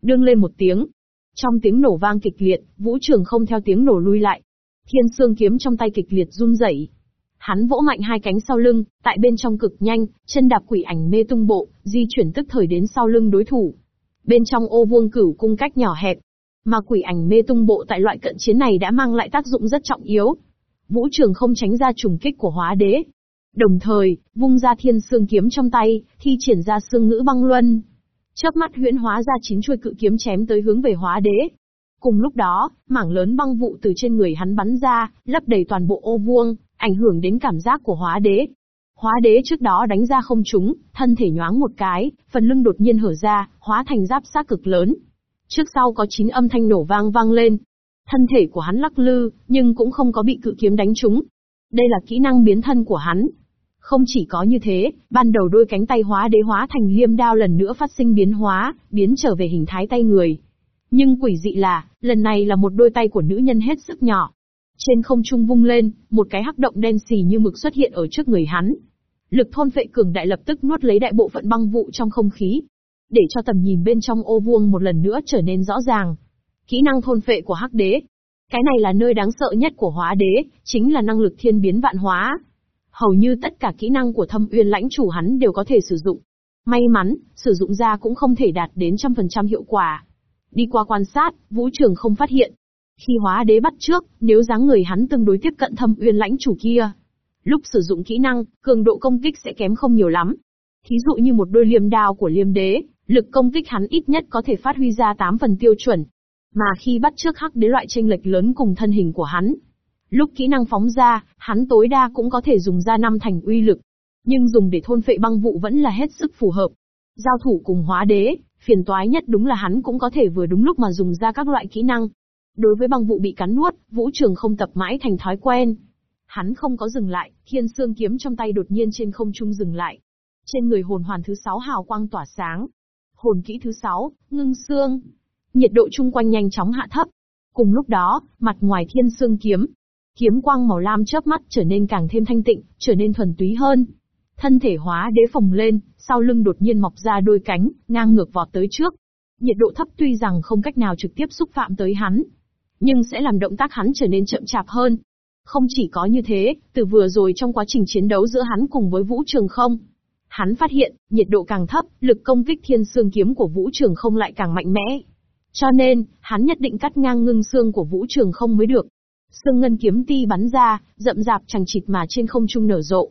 Đương lên một tiếng. Trong tiếng nổ vang kịch liệt, vũ trường không theo tiếng nổ lui lại. Thiên xương kiếm trong tay kịch liệt run rẩy, Hắn vỗ mạnh hai cánh sau lưng, tại bên trong cực nhanh, chân đạp quỷ ảnh mê tung bộ, di chuyển tức thời đến sau lưng đối thủ. Bên trong ô vuông cửu cung cách nhỏ hẹp, mà quỷ ảnh mê tung bộ tại loại cận chiến này đã mang lại tác dụng rất trọng yếu. Vũ trường không tránh ra trùng kích của hóa đế. Đồng thời, vung ra thiên xương kiếm trong tay, thi triển ra xương ngữ băng luân. Chớp mắt huyễn hóa ra chín chuôi cự kiếm chém tới hướng về hóa đế. Cùng lúc đó, mảng lớn băng vụ từ trên người hắn bắn ra, lấp đầy toàn bộ ô vuông ảnh hưởng đến cảm giác của hóa đế. Hóa đế trước đó đánh ra không trúng, thân thể nhoáng một cái, phần lưng đột nhiên hở ra, hóa thành giáp sát cực lớn. Trước sau có chín âm thanh nổ vang vang lên. Thân thể của hắn lắc lư, nhưng cũng không có bị cự kiếm đánh trúng. Đây là kỹ năng biến thân của hắn. Không chỉ có như thế, ban đầu đôi cánh tay hóa đế hóa thành liêm đao lần nữa phát sinh biến hóa, biến trở về hình thái tay người. Nhưng quỷ dị là, lần này là một đôi tay của nữ nhân hết sức nhỏ, trên không trung vung lên, một cái hắc động đen xì như mực xuất hiện ở trước người hắn. Lực thôn phệ cường đại lập tức nuốt lấy đại bộ phận băng vụ trong không khí, để cho tầm nhìn bên trong ô vuông một lần nữa trở nên rõ ràng. Kỹ năng thôn phệ của hắc đế. Cái này là nơi đáng sợ nhất của hóa đế, chính là năng lực thiên biến vạn hóa. Hầu như tất cả kỹ năng của thâm uyên lãnh chủ hắn đều có thể sử dụng. May mắn, sử dụng ra cũng không thể đạt đến trăm phần trăm hiệu quả. Đi qua quan sát, vũ trường không phát hiện, khi hóa đế bắt trước, nếu dáng người hắn tương đối tiếp cận thâm uyên lãnh chủ kia, lúc sử dụng kỹ năng, cường độ công kích sẽ kém không nhiều lắm. Thí dụ như một đôi liềm đao của liêm đế, lực công kích hắn ít nhất có thể phát huy ra 8 phần tiêu chuẩn. Mà khi bắt trước hắc đế loại tranh lệch lớn cùng thân hình của hắn, lúc kỹ năng phóng ra, hắn tối đa cũng có thể dùng ra năm thành uy lực. Nhưng dùng để thôn phệ băng vụ vẫn là hết sức phù hợp. Giao thủ cùng hóa đế, phiền toái nhất đúng là hắn cũng có thể vừa đúng lúc mà dùng ra các loại kỹ năng. Đối với băng vụ bị cắn nuốt, Vũ Trường không tập mãi thành thói quen. Hắn không có dừng lại, thiên xương kiếm trong tay đột nhiên trên không trung dừng lại. Trên người hồn hoàn thứ sáu hào quang tỏa sáng. Hồn kỹ thứ sáu, ngưng xương. Nhiệt độ chung quanh nhanh chóng hạ thấp. Cùng lúc đó, mặt ngoài thiên xương kiếm, kiếm quang màu lam chớp mắt trở nên càng thêm thanh tịnh, trở nên thuần túy hơn. Thân thể hóa đế phồng lên, sau lưng đột nhiên mọc ra đôi cánh, ngang ngược vọt tới trước. Nhiệt độ thấp tuy rằng không cách nào trực tiếp xúc phạm tới hắn, nhưng sẽ làm động tác hắn trở nên chậm chạp hơn. Không chỉ có như thế, từ vừa rồi trong quá trình chiến đấu giữa hắn cùng với Vũ Trường Không, hắn phát hiện, nhiệt độ càng thấp, lực công kích thiên xương kiếm của Vũ Trường Không lại càng mạnh mẽ. Cho nên, hắn nhất định cắt ngang ngưng xương của Vũ Trường Không mới được. Xương ngân kiếm ti bắn ra, rậm rạp chẳng chịt mà trên không trung nở rộ.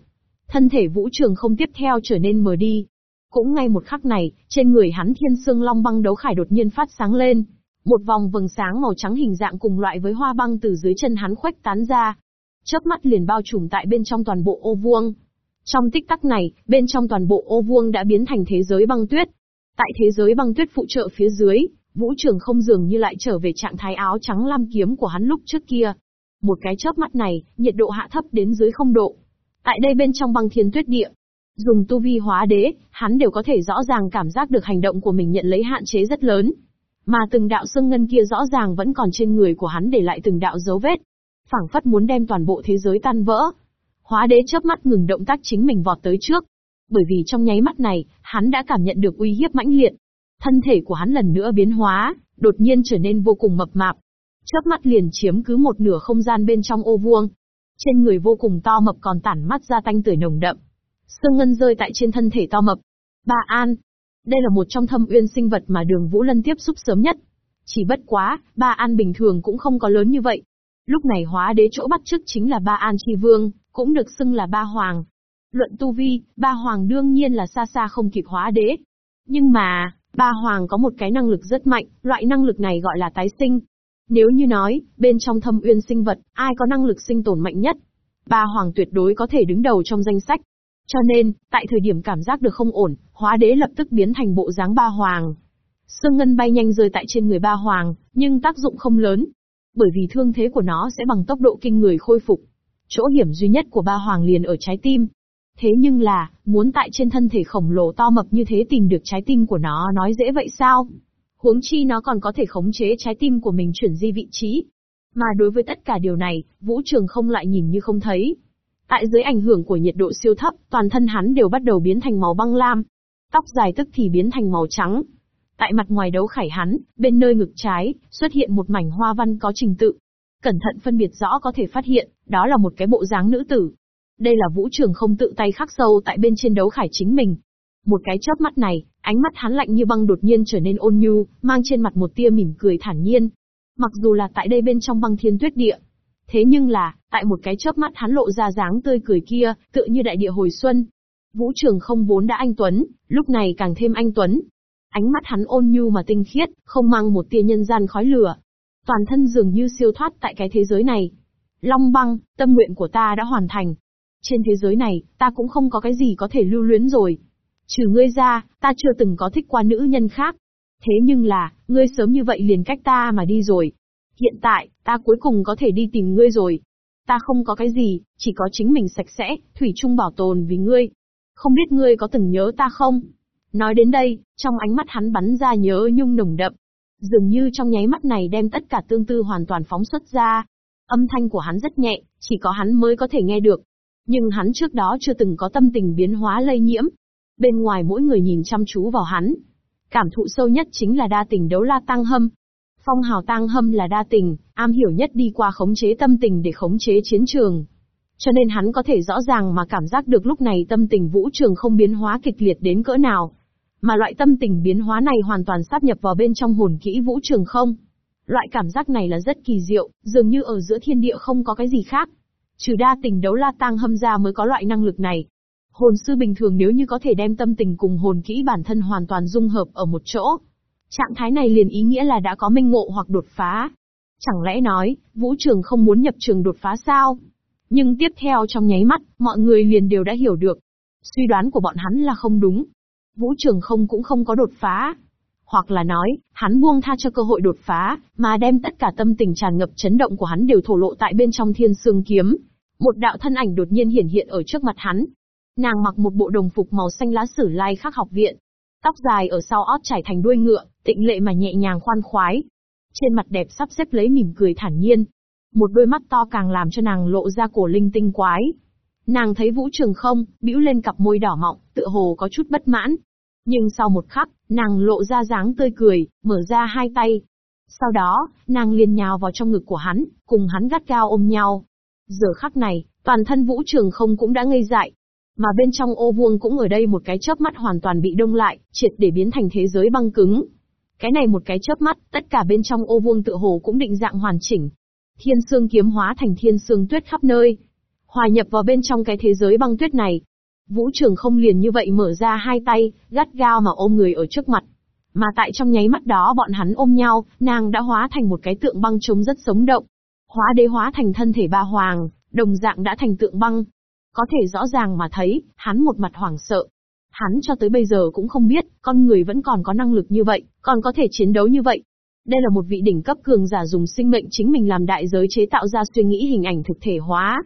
Thân thể Vũ Trường Không tiếp theo trở nên mờ đi. Cũng ngay một khắc này, trên người hắn thiên xương long băng đấu khải đột nhiên phát sáng lên, một vòng vầng sáng màu trắng hình dạng cùng loại với hoa băng từ dưới chân hắn khuếch tán ra. Chớp mắt liền bao trùm tại bên trong toàn bộ ô vuông. Trong tích tắc này, bên trong toàn bộ ô vuông đã biến thành thế giới băng tuyết. Tại thế giới băng tuyết phụ trợ phía dưới, vũ trường không dường như lại trở về trạng thái áo trắng lam kiếm của hắn lúc trước kia. Một cái chớp mắt này, nhiệt độ hạ thấp đến dưới không độ. Tại đây bên trong băng thiên tuyết địa, dùng tu vi hóa đế, hắn đều có thể rõ ràng cảm giác được hành động của mình nhận lấy hạn chế rất lớn. Mà từng đạo sương ngân kia rõ ràng vẫn còn trên người của hắn để lại từng đạo dấu vết. phảng phất muốn đem toàn bộ thế giới tan vỡ. Hóa đế chớp mắt ngừng động tác chính mình vọt tới trước. Bởi vì trong nháy mắt này, hắn đã cảm nhận được uy hiếp mãnh liệt. Thân thể của hắn lần nữa biến hóa, đột nhiên trở nên vô cùng mập mạp. Chớp mắt liền chiếm cứ một nửa không gian bên trong ô vuông. Trên người vô cùng to mập còn tản mắt ra tanh tưởi nồng đậm. Sương ngân rơi tại trên thân thể to mập. Ba An, đây là một trong thâm uyên sinh vật mà đường Vũ Lân tiếp xúc sớm nhất. Chỉ bất quá, ba an bình thường cũng không có lớn như vậy. Lúc này hóa đế chỗ bắt chức chính là ba an chi vương, cũng được xưng là ba hoàng. Luận tu vi, ba hoàng đương nhiên là xa xa không kịp hóa đế. Nhưng mà, ba hoàng có một cái năng lực rất mạnh, loại năng lực này gọi là tái sinh. Nếu như nói, bên trong thâm uyên sinh vật, ai có năng lực sinh tồn mạnh nhất? Ba hoàng tuyệt đối có thể đứng đầu trong danh sách. Cho nên, tại thời điểm cảm giác được không ổn, hóa đế lập tức biến thành bộ dáng ba hoàng. Sương ngân bay nhanh rơi tại trên người ba hoàng, nhưng tác dụng không lớn. Bởi vì thương thế của nó sẽ bằng tốc độ kinh người khôi phục. Chỗ hiểm duy nhất của ba hoàng liền ở trái tim. Thế nhưng là, muốn tại trên thân thể khổng lồ to mập như thế tìm được trái tim của nó nói dễ vậy sao? Huống chi nó còn có thể khống chế trái tim của mình chuyển di vị trí. Mà đối với tất cả điều này, Vũ Trường không lại nhìn như không thấy. Tại dưới ảnh hưởng của nhiệt độ siêu thấp, toàn thân hắn đều bắt đầu biến thành màu băng lam. Tóc dài tức thì biến thành màu trắng. Tại mặt ngoài đấu khải hắn, bên nơi ngực trái, xuất hiện một mảnh hoa văn có trình tự. Cẩn thận phân biệt rõ có thể phát hiện, đó là một cái bộ dáng nữ tử. Đây là vũ trường không tự tay khắc sâu tại bên trên đấu khải chính mình. Một cái chớp mắt này, ánh mắt hắn lạnh như băng đột nhiên trở nên ôn nhu, mang trên mặt một tia mỉm cười thản nhiên. Mặc dù là tại đây bên trong băng thiên tuyết địa, Thế nhưng là, tại một cái chớp mắt hắn lộ ra dáng tươi cười kia, tựa như đại địa hồi xuân. Vũ Trường không vốn đã anh Tuấn, lúc này càng thêm anh Tuấn. Ánh mắt hắn ôn nhu mà tinh khiết, không mang một tia nhân gian khói lửa. Toàn thân dường như siêu thoát tại cái thế giới này. Long băng, tâm nguyện của ta đã hoàn thành. Trên thế giới này, ta cũng không có cái gì có thể lưu luyến rồi. Trừ ngươi ra, ta chưa từng có thích qua nữ nhân khác. Thế nhưng là, ngươi sớm như vậy liền cách ta mà đi rồi, Hiện tại, ta cuối cùng có thể đi tìm ngươi rồi. Ta không có cái gì, chỉ có chính mình sạch sẽ, thủy chung bảo tồn vì ngươi. Không biết ngươi có từng nhớ ta không? Nói đến đây, trong ánh mắt hắn bắn ra nhớ nhung nồng đậm. Dường như trong nháy mắt này đem tất cả tương tư hoàn toàn phóng xuất ra. Âm thanh của hắn rất nhẹ, chỉ có hắn mới có thể nghe được. Nhưng hắn trước đó chưa từng có tâm tình biến hóa lây nhiễm. Bên ngoài mỗi người nhìn chăm chú vào hắn. Cảm thụ sâu nhất chính là đa tình đấu la tăng hâm, Phong hào tang hâm là đa tình, am hiểu nhất đi qua khống chế tâm tình để khống chế chiến trường. Cho nên hắn có thể rõ ràng mà cảm giác được lúc này tâm tình vũ trường không biến hóa kịch liệt đến cỡ nào. Mà loại tâm tình biến hóa này hoàn toàn sáp nhập vào bên trong hồn kỹ vũ trường không. Loại cảm giác này là rất kỳ diệu, dường như ở giữa thiên địa không có cái gì khác. Trừ đa tình đấu la tang hâm ra mới có loại năng lực này. Hồn sư bình thường nếu như có thể đem tâm tình cùng hồn kỹ bản thân hoàn toàn dung hợp ở một chỗ, Trạng thái này liền ý nghĩa là đã có minh ngộ hoặc đột phá. Chẳng lẽ nói, vũ trường không muốn nhập trường đột phá sao? Nhưng tiếp theo trong nháy mắt, mọi người liền đều đã hiểu được. Suy đoán của bọn hắn là không đúng. Vũ trường không cũng không có đột phá. Hoặc là nói, hắn buông tha cho cơ hội đột phá, mà đem tất cả tâm tình tràn ngập chấn động của hắn đều thổ lộ tại bên trong thiên sương kiếm. Một đạo thân ảnh đột nhiên hiển hiện ở trước mặt hắn. Nàng mặc một bộ đồng phục màu xanh lá sử lai khắc học viện, Tóc dài ở sau ót trải thành đuôi ngựa, tịnh lệ mà nhẹ nhàng khoan khoái. Trên mặt đẹp sắp xếp lấy mỉm cười thản nhiên. Một đôi mắt to càng làm cho nàng lộ ra cổ linh tinh quái. Nàng thấy vũ trường không, bĩu lên cặp môi đỏ mọng, tựa hồ có chút bất mãn. Nhưng sau một khắc, nàng lộ ra dáng tươi cười, mở ra hai tay. Sau đó, nàng liền nhào vào trong ngực của hắn, cùng hắn gắt cao ôm nhau. Giờ khắc này, toàn thân vũ trường không cũng đã ngây dại, mà bên trong ô vuông cũng ở đây một cái chớp mắt hoàn toàn bị đông lại, triệt để biến thành thế giới băng cứng. Cái này một cái chớp mắt, tất cả bên trong ô vuông tự hồ cũng định dạng hoàn chỉnh. Thiên xương kiếm hóa thành thiên xương tuyết khắp nơi. Hòa nhập vào bên trong cái thế giới băng tuyết này. Vũ trường không liền như vậy mở ra hai tay, gắt gao mà ôm người ở trước mặt. Mà tại trong nháy mắt đó bọn hắn ôm nhau, nàng đã hóa thành một cái tượng băng trống rất sống động. Hóa đế hóa thành thân thể ba hoàng, đồng dạng đã thành tượng băng, có thể rõ ràng mà thấy, hắn một mặt hoảng sợ. Hắn cho tới bây giờ cũng không biết, con người vẫn còn có năng lực như vậy, còn có thể chiến đấu như vậy. Đây là một vị đỉnh cấp cường giả dùng sinh mệnh chính mình làm đại giới chế tạo ra suy nghĩ hình ảnh thực thể hóa.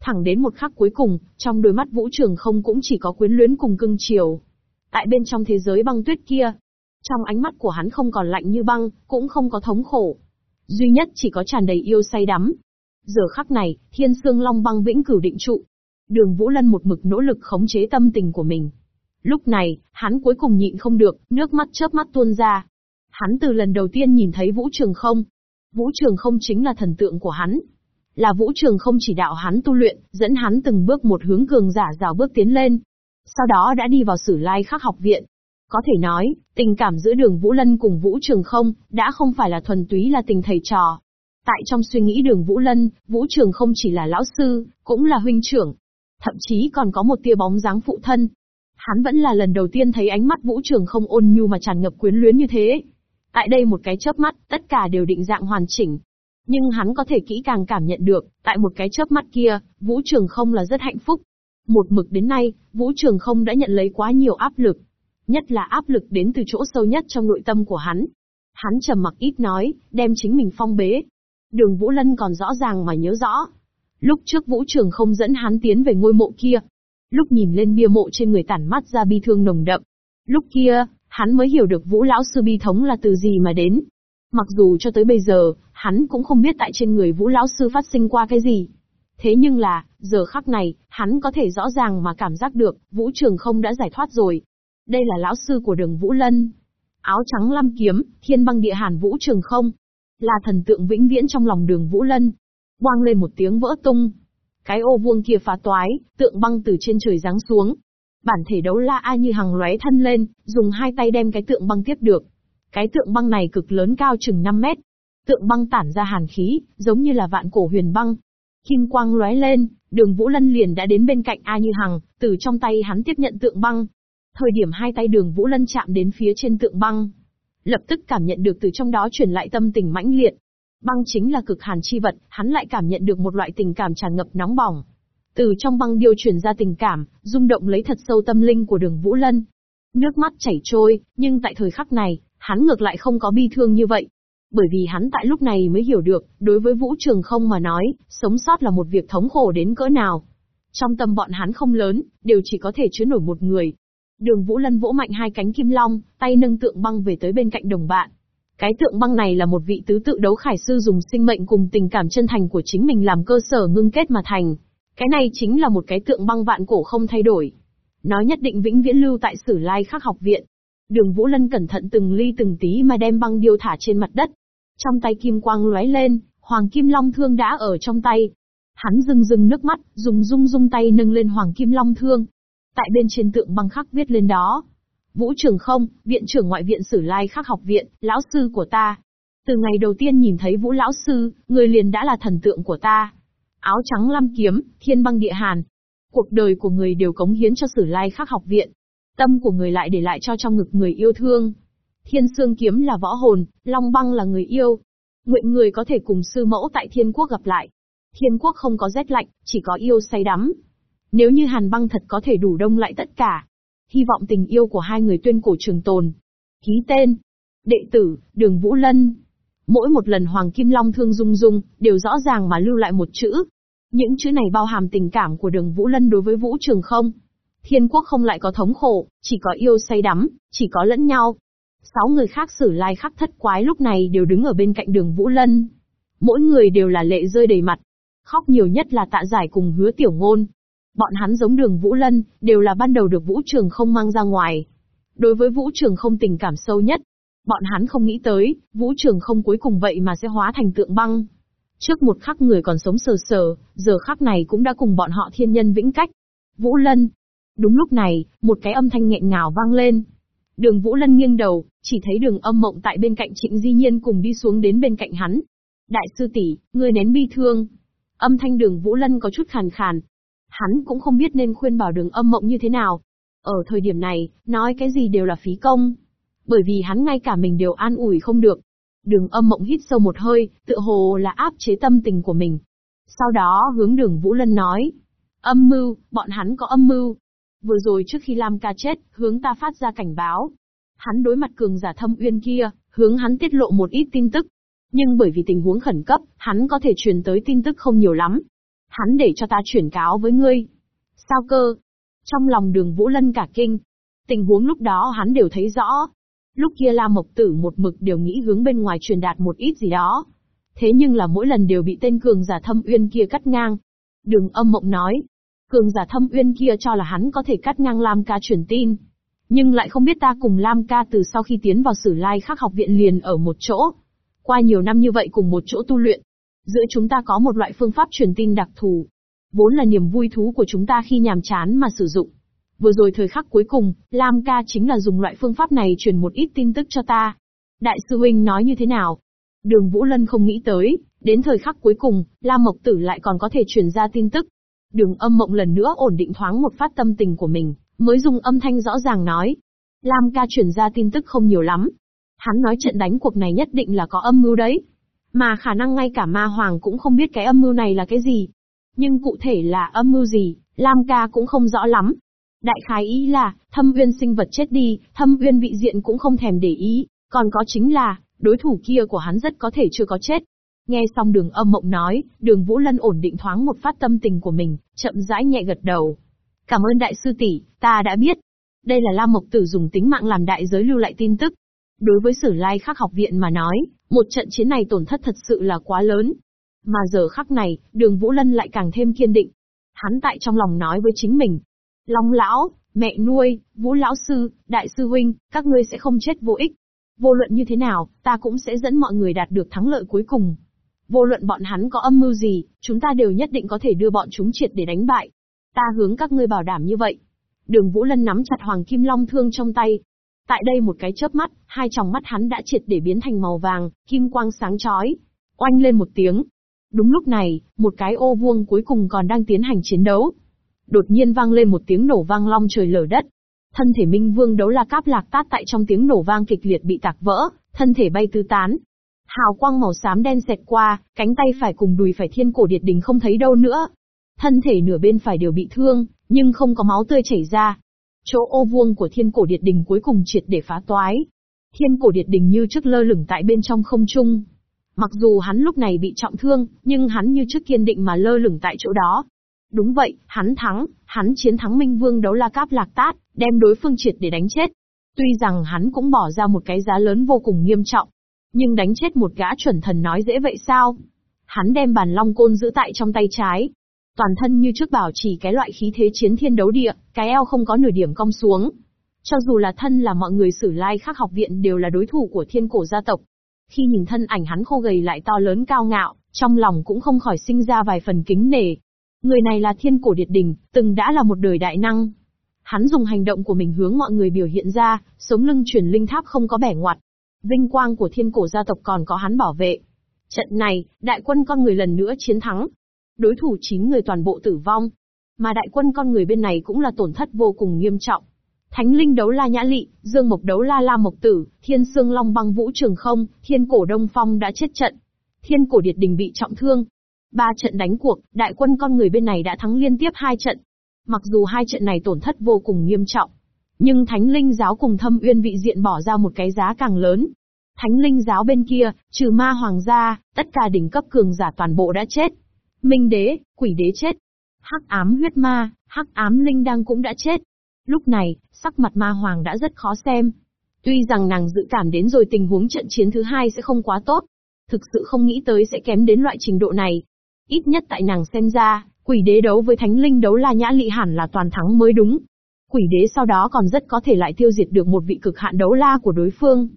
Thẳng đến một khắc cuối cùng, trong đôi mắt vũ trường không cũng chỉ có quyến luyến cùng cưng chiều. Tại bên trong thế giới băng tuyết kia, trong ánh mắt của hắn không còn lạnh như băng, cũng không có thống khổ. Duy nhất chỉ có tràn đầy yêu say đắm. Giờ khắc này, thiên sương long băng vĩnh cửu định trụ, Đường Vũ Lân một mực nỗ lực khống chế tâm tình của mình. Lúc này, hắn cuối cùng nhịn không được, nước mắt chớp mắt tuôn ra. Hắn từ lần đầu tiên nhìn thấy Vũ Trường Không. Vũ Trường Không chính là thần tượng của hắn. Là Vũ Trường Không chỉ đạo hắn tu luyện, dẫn hắn từng bước một hướng cường giả rào bước tiến lên. Sau đó đã đi vào sử lai khắc học viện. Có thể nói, tình cảm giữa đường Vũ Lân cùng Vũ Trường Không, đã không phải là thuần túy là tình thầy trò. Tại trong suy nghĩ đường Vũ Lân, Vũ Trường Không chỉ là lão sư, cũng là huynh trưởng, thậm chí còn có một tia bóng dáng phụ thân. Hắn vẫn là lần đầu tiên thấy ánh mắt vũ trường không ôn nhu mà tràn ngập quyến luyến như thế. Tại đây một cái chớp mắt, tất cả đều định dạng hoàn chỉnh. Nhưng hắn có thể kỹ càng cảm nhận được, tại một cái chớp mắt kia, vũ trường không là rất hạnh phúc. Một mực đến nay, vũ trường không đã nhận lấy quá nhiều áp lực. Nhất là áp lực đến từ chỗ sâu nhất trong nội tâm của hắn. Hắn trầm mặc ít nói, đem chính mình phong bế. Đường Vũ Lân còn rõ ràng mà nhớ rõ, Lúc trước Vũ Trường không dẫn hắn tiến về ngôi mộ kia. Lúc nhìn lên bia mộ trên người tản mắt ra bi thương nồng đậm. Lúc kia, hắn mới hiểu được Vũ lão sư bi thống là từ gì mà đến. Mặc dù cho tới bây giờ, hắn cũng không biết tại trên người Vũ lão sư phát sinh qua cái gì. Thế nhưng là, giờ khắc này, hắn có thể rõ ràng mà cảm giác được, Vũ Trường không đã giải thoát rồi. Đây là lão sư của đường Vũ Lân. Áo trắng lam kiếm, thiên băng địa hàn Vũ Trường không. Là thần tượng vĩnh viễn trong lòng đường Vũ Lân. Quang lên một tiếng vỡ tung. Cái ô vuông kia phá toái, tượng băng từ trên trời giáng xuống. Bản thể đấu la A như hằng lóe thân lên, dùng hai tay đem cái tượng băng tiếp được. Cái tượng băng này cực lớn cao chừng 5 mét. Tượng băng tản ra hàn khí, giống như là vạn cổ huyền băng, Kim quang lóe lên, đường Vũ Lân liền đã đến bên cạnh A Như Hằng, từ trong tay hắn tiếp nhận tượng băng. Thời điểm hai tay đường Vũ Lân chạm đến phía trên tượng băng. Lập tức cảm nhận được từ trong đó truyền lại tâm tình mãnh liệt. Băng chính là cực hàn chi vật, hắn lại cảm nhận được một loại tình cảm tràn ngập nóng bỏng. Từ trong băng điều truyền ra tình cảm, rung động lấy thật sâu tâm linh của đường Vũ Lân. Nước mắt chảy trôi, nhưng tại thời khắc này, hắn ngược lại không có bi thương như vậy. Bởi vì hắn tại lúc này mới hiểu được, đối với Vũ Trường không mà nói, sống sót là một việc thống khổ đến cỡ nào. Trong tâm bọn hắn không lớn, đều chỉ có thể chứa nổi một người. Đường Vũ Lân vỗ mạnh hai cánh kim long, tay nâng tượng băng về tới bên cạnh đồng bạn. Cái tượng băng này là một vị tứ tự đấu khải sư dùng sinh mệnh cùng tình cảm chân thành của chính mình làm cơ sở ngưng kết mà thành. Cái này chính là một cái tượng băng vạn cổ không thay đổi. Nó nhất định vĩnh viễn lưu tại sử lai khắc học viện. Đường Vũ Lân cẩn thận từng ly từng tí mà đem băng điêu thả trên mặt đất. Trong tay kim quang lóe lên, Hoàng Kim Long Thương đã ở trong tay. Hắn rưng rưng nước mắt, dùng rung rung tay nâng lên Hoàng Kim Long Thương. Tại bên trên tượng băng khắc viết lên đó. Vũ Trường Không, Viện trưởng Ngoại viện Sử Lai Khắc Học Viện, lão sư của ta. Từ ngày đầu tiên nhìn thấy Vũ lão sư, người liền đã là thần tượng của ta. Áo trắng lam kiếm, thiên băng địa hàn. Cuộc đời của người đều cống hiến cho Sử Lai Khắc Học Viện. Tâm của người lại để lại cho trong ngực người yêu thương. Thiên Sương Kiếm là võ hồn, Long Băng là người yêu. Nguyện người có thể cùng sư mẫu tại Thiên Quốc gặp lại. Thiên Quốc không có rét lạnh, chỉ có yêu say đắm. Nếu như Hàn Băng thật có thể đủ đông lại tất cả. Hy vọng tình yêu của hai người tuyên cổ trường tồn. Ký tên. Đệ tử, Đường Vũ Lân. Mỗi một lần Hoàng Kim Long thương dung dung, đều rõ ràng mà lưu lại một chữ. Những chữ này bao hàm tình cảm của đường Vũ Lân đối với Vũ Trường không. Thiên quốc không lại có thống khổ, chỉ có yêu say đắm, chỉ có lẫn nhau. Sáu người khác sử lai khắc thất quái lúc này đều đứng ở bên cạnh đường Vũ Lân. Mỗi người đều là lệ rơi đầy mặt. Khóc nhiều nhất là tạ giải cùng hứa tiểu ngôn. Bọn hắn giống đường Vũ Lân, đều là ban đầu được Vũ Trường không mang ra ngoài. Đối với Vũ Trường không tình cảm sâu nhất. Bọn hắn không nghĩ tới, Vũ Trường không cuối cùng vậy mà sẽ hóa thành tượng băng. Trước một khắc người còn sống sờ sờ, giờ khắc này cũng đã cùng bọn họ thiên nhân vĩnh cách. Vũ Lân. Đúng lúc này, một cái âm thanh nghẹn ngào vang lên, Đường Vũ Lân nghiêng đầu, chỉ thấy đường âm mộng tại bên cạnh Trịnh Di Nhiên cùng đi xuống đến bên cạnh hắn. Đại sư tỷ, ngươi nén bi thương. Âm thanh đường Vũ Lân có chút khàn khàn. Hắn cũng không biết nên khuyên bảo đường âm mộng như thế nào. Ở thời điểm này, nói cái gì đều là phí công. Bởi vì hắn ngay cả mình đều an ủi không được. Đường âm mộng hít sâu một hơi, tựa hồ là áp chế tâm tình của mình. Sau đó hướng đường Vũ Lân nói. Âm mưu, bọn hắn có âm mưu, Vừa rồi trước khi Lam ca chết, hướng ta phát ra cảnh báo. Hắn đối mặt cường giả thâm uyên kia, hướng hắn tiết lộ một ít tin tức. Nhưng bởi vì tình huống khẩn cấp, hắn có thể truyền tới tin tức không nhiều lắm. Hắn để cho ta chuyển cáo với ngươi. Sao cơ? Trong lòng đường Vũ Lân cả kinh. Tình huống lúc đó hắn đều thấy rõ. Lúc kia Lam Mộc Tử một mực đều nghĩ hướng bên ngoài truyền đạt một ít gì đó. Thế nhưng là mỗi lần đều bị tên cường giả thâm uyên kia cắt ngang. Đường âm mộng nói, Cường giả thâm uyên kia cho là hắn có thể cắt ngang Lam ca truyền tin. Nhưng lại không biết ta cùng Lam ca từ sau khi tiến vào sử lai khắc học viện liền ở một chỗ. Qua nhiều năm như vậy cùng một chỗ tu luyện. Giữa chúng ta có một loại phương pháp truyền tin đặc thù. Vốn là niềm vui thú của chúng ta khi nhàm chán mà sử dụng. Vừa rồi thời khắc cuối cùng, Lam ca chính là dùng loại phương pháp này truyền một ít tin tức cho ta. Đại sư huynh nói như thế nào? Đường Vũ Lân không nghĩ tới, đến thời khắc cuối cùng, Lam Mộc Tử lại còn có thể truyền ra tin tức. Đường âm mộng lần nữa ổn định thoáng một phát tâm tình của mình, mới dùng âm thanh rõ ràng nói. Lam ca truyền ra tin tức không nhiều lắm. Hắn nói trận đánh cuộc này nhất định là có âm mưu đấy. Mà khả năng ngay cả ma hoàng cũng không biết cái âm mưu này là cái gì. Nhưng cụ thể là âm mưu gì, Lam ca cũng không rõ lắm. Đại khái ý là, thâm uyên sinh vật chết đi, thâm uyên vị diện cũng không thèm để ý, còn có chính là, đối thủ kia của hắn rất có thể chưa có chết, Nghe xong đường âm mộng nói, đường Vũ Lân ổn định thoáng một phát tâm tình của mình, chậm rãi nhẹ gật đầu. Cảm ơn đại sư tỷ, ta đã biết. Đây là Lam Mộc Tử dùng tính mạng làm đại giới lưu lại tin tức. Đối với Sử Lai Khắc học viện mà nói, một trận chiến này tổn thất thật sự là quá lớn. Mà giờ khắc này, đường Vũ Lân lại càng thêm kiên định. Hắn tại trong lòng nói với chính mình. Long lão, mẹ nuôi, Vũ lão sư, đại sư huynh, các ngươi sẽ không chết vô ích. Vô luận như thế nào, ta cũng sẽ dẫn mọi người đạt được thắng lợi cuối cùng. Vô luận bọn hắn có âm mưu gì, chúng ta đều nhất định có thể đưa bọn chúng triệt để đánh bại. Ta hướng các ngươi bảo đảm như vậy. Đường Vũ Lân nắm chặt Hoàng Kim Long thương trong tay. Tại đây một cái chớp mắt, hai tròng mắt hắn đã triệt để biến thành màu vàng, kim quang sáng chói. Oanh lên một tiếng. Đúng lúc này, một cái ô vuông cuối cùng còn đang tiến hành chiến đấu. Đột nhiên vang lên một tiếng nổ vang long trời lở đất. Thân thể Minh Vương đấu la cáp lạc tát tại trong tiếng nổ vang kịch liệt bị tạc vỡ, thân thể bay tứ tán, Hào quang màu xám đen xẹt qua, cánh tay phải cùng đùi phải thiên cổ điệt đình không thấy đâu nữa. Thân thể nửa bên phải đều bị thương, nhưng không có máu tươi chảy ra. Chỗ ô vuông của thiên cổ điệt đình cuối cùng triệt để phá toái. Thiên cổ điệt đình như trước lơ lửng tại bên trong không trung. Mặc dù hắn lúc này bị trọng thương, nhưng hắn như trước kiên định mà lơ lửng tại chỗ đó. Đúng vậy, hắn thắng, hắn chiến thắng Minh Vương đấu la cáp lạc tát, đem đối phương triệt để đánh chết. Tuy rằng hắn cũng bỏ ra một cái giá lớn vô cùng nghiêm trọng, nhưng đánh chết một gã chuẩn thần nói dễ vậy sao? Hắn đem bàn long côn giữ tại trong tay trái. Toàn thân như trước bảo trì cái loại khí thế chiến thiên đấu địa, cái eo không có nửa điểm cong xuống. Cho dù là thân là mọi người sử lai khác học viện đều là đối thủ của thiên cổ gia tộc. Khi nhìn thân ảnh hắn khô gầy lại to lớn cao ngạo, trong lòng cũng không khỏi sinh ra vài phần kính nể. Người này là thiên cổ điệt đình, từng đã là một đời đại năng. Hắn dùng hành động của mình hướng mọi người biểu hiện ra, sống lưng chuyển linh tháp không có bẻ ngoặt, Vinh quang của thiên cổ gia tộc còn có hắn bảo vệ. Trận này, đại quân con người lần nữa chiến thắng. Đối thủ 9 người toàn bộ tử vong. Mà đại quân con người bên này cũng là tổn thất vô cùng nghiêm trọng. Thánh linh đấu la nhã lị, dương mộc đấu la la mộc tử, thiên sương long băng vũ trường không, thiên cổ đông phong đã chết trận. Thiên cổ điệt đình bị trọng thương. Ba trận đánh cuộc, đại quân con người bên này đã thắng liên tiếp hai trận. Mặc dù hai trận này tổn thất vô cùng nghiêm trọng, nhưng Thánh Linh giáo cùng Thâm Uyên vị diện bỏ ra một cái giá càng lớn. Thánh Linh giáo bên kia, trừ ma hoàng gia, tất cả đỉnh cấp cường giả toàn bộ đã chết. Minh đế, quỷ đế chết. Hắc ám huyết ma, hắc ám linh đăng cũng đã chết. Lúc này, sắc mặt ma hoàng đã rất khó xem. Tuy rằng nàng dự cảm đến rồi tình huống trận chiến thứ hai sẽ không quá tốt. Thực sự không nghĩ tới sẽ kém đến loại trình độ này. Ít nhất tại nàng xem ra, quỷ đế đấu với thánh linh đấu la nhã lị hẳn là toàn thắng mới đúng. Quỷ đế sau đó còn rất có thể lại tiêu diệt được một vị cực hạn đấu la của đối phương.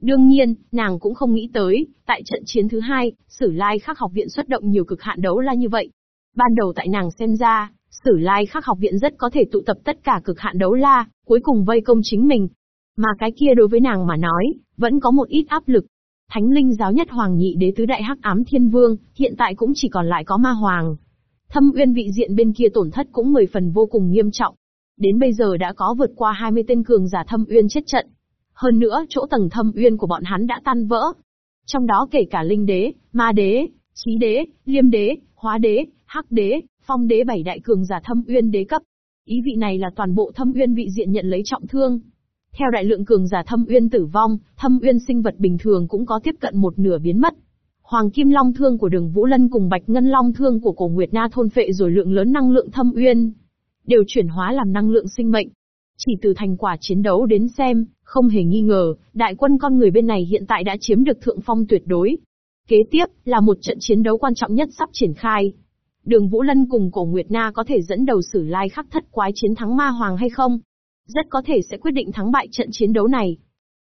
Đương nhiên, nàng cũng không nghĩ tới, tại trận chiến thứ hai, Sử Lai Khắc học viện xuất động nhiều cực hạn đấu la như vậy. Ban đầu tại nàng xem ra, Sử Lai Khắc học viện rất có thể tụ tập tất cả cực hạn đấu la, cuối cùng vây công chính mình. Mà cái kia đối với nàng mà nói, vẫn có một ít áp lực. Thánh linh giáo nhất hoàng nhị đế tứ đại hắc ám thiên vương, hiện tại cũng chỉ còn lại có ma hoàng. Thâm uyên vị diện bên kia tổn thất cũng mười phần vô cùng nghiêm trọng. Đến bây giờ đã có vượt qua 20 tên cường giả thâm uyên chết trận. Hơn nữa, chỗ tầng thâm uyên của bọn hắn đã tan vỡ. Trong đó kể cả linh đế, ma đế, trí đế, liêm đế, hóa đế, hắc đế, phong đế bảy đại cường giả thâm uyên đế cấp. Ý vị này là toàn bộ thâm uyên vị diện nhận lấy trọng thương. Theo đại lượng cường giả thâm uyên tử vong, thâm uyên sinh vật bình thường cũng có tiếp cận một nửa biến mất. Hoàng Kim Long Thương của Đường Vũ Lân cùng Bạch Ngân Long Thương của Cổ Nguyệt Na thôn phệ rồi lượng lớn năng lượng thâm uyên, đều chuyển hóa làm năng lượng sinh mệnh. Chỉ từ thành quả chiến đấu đến xem, không hề nghi ngờ, đại quân con người bên này hiện tại đã chiếm được thượng phong tuyệt đối. Kế tiếp, là một trận chiến đấu quan trọng nhất sắp triển khai. Đường Vũ Lân cùng Cổ Nguyệt Na có thể dẫn đầu sử lai khắc thất quái chiến thắng ma hoàng hay không? Rất có thể sẽ quyết định thắng bại trận chiến đấu này.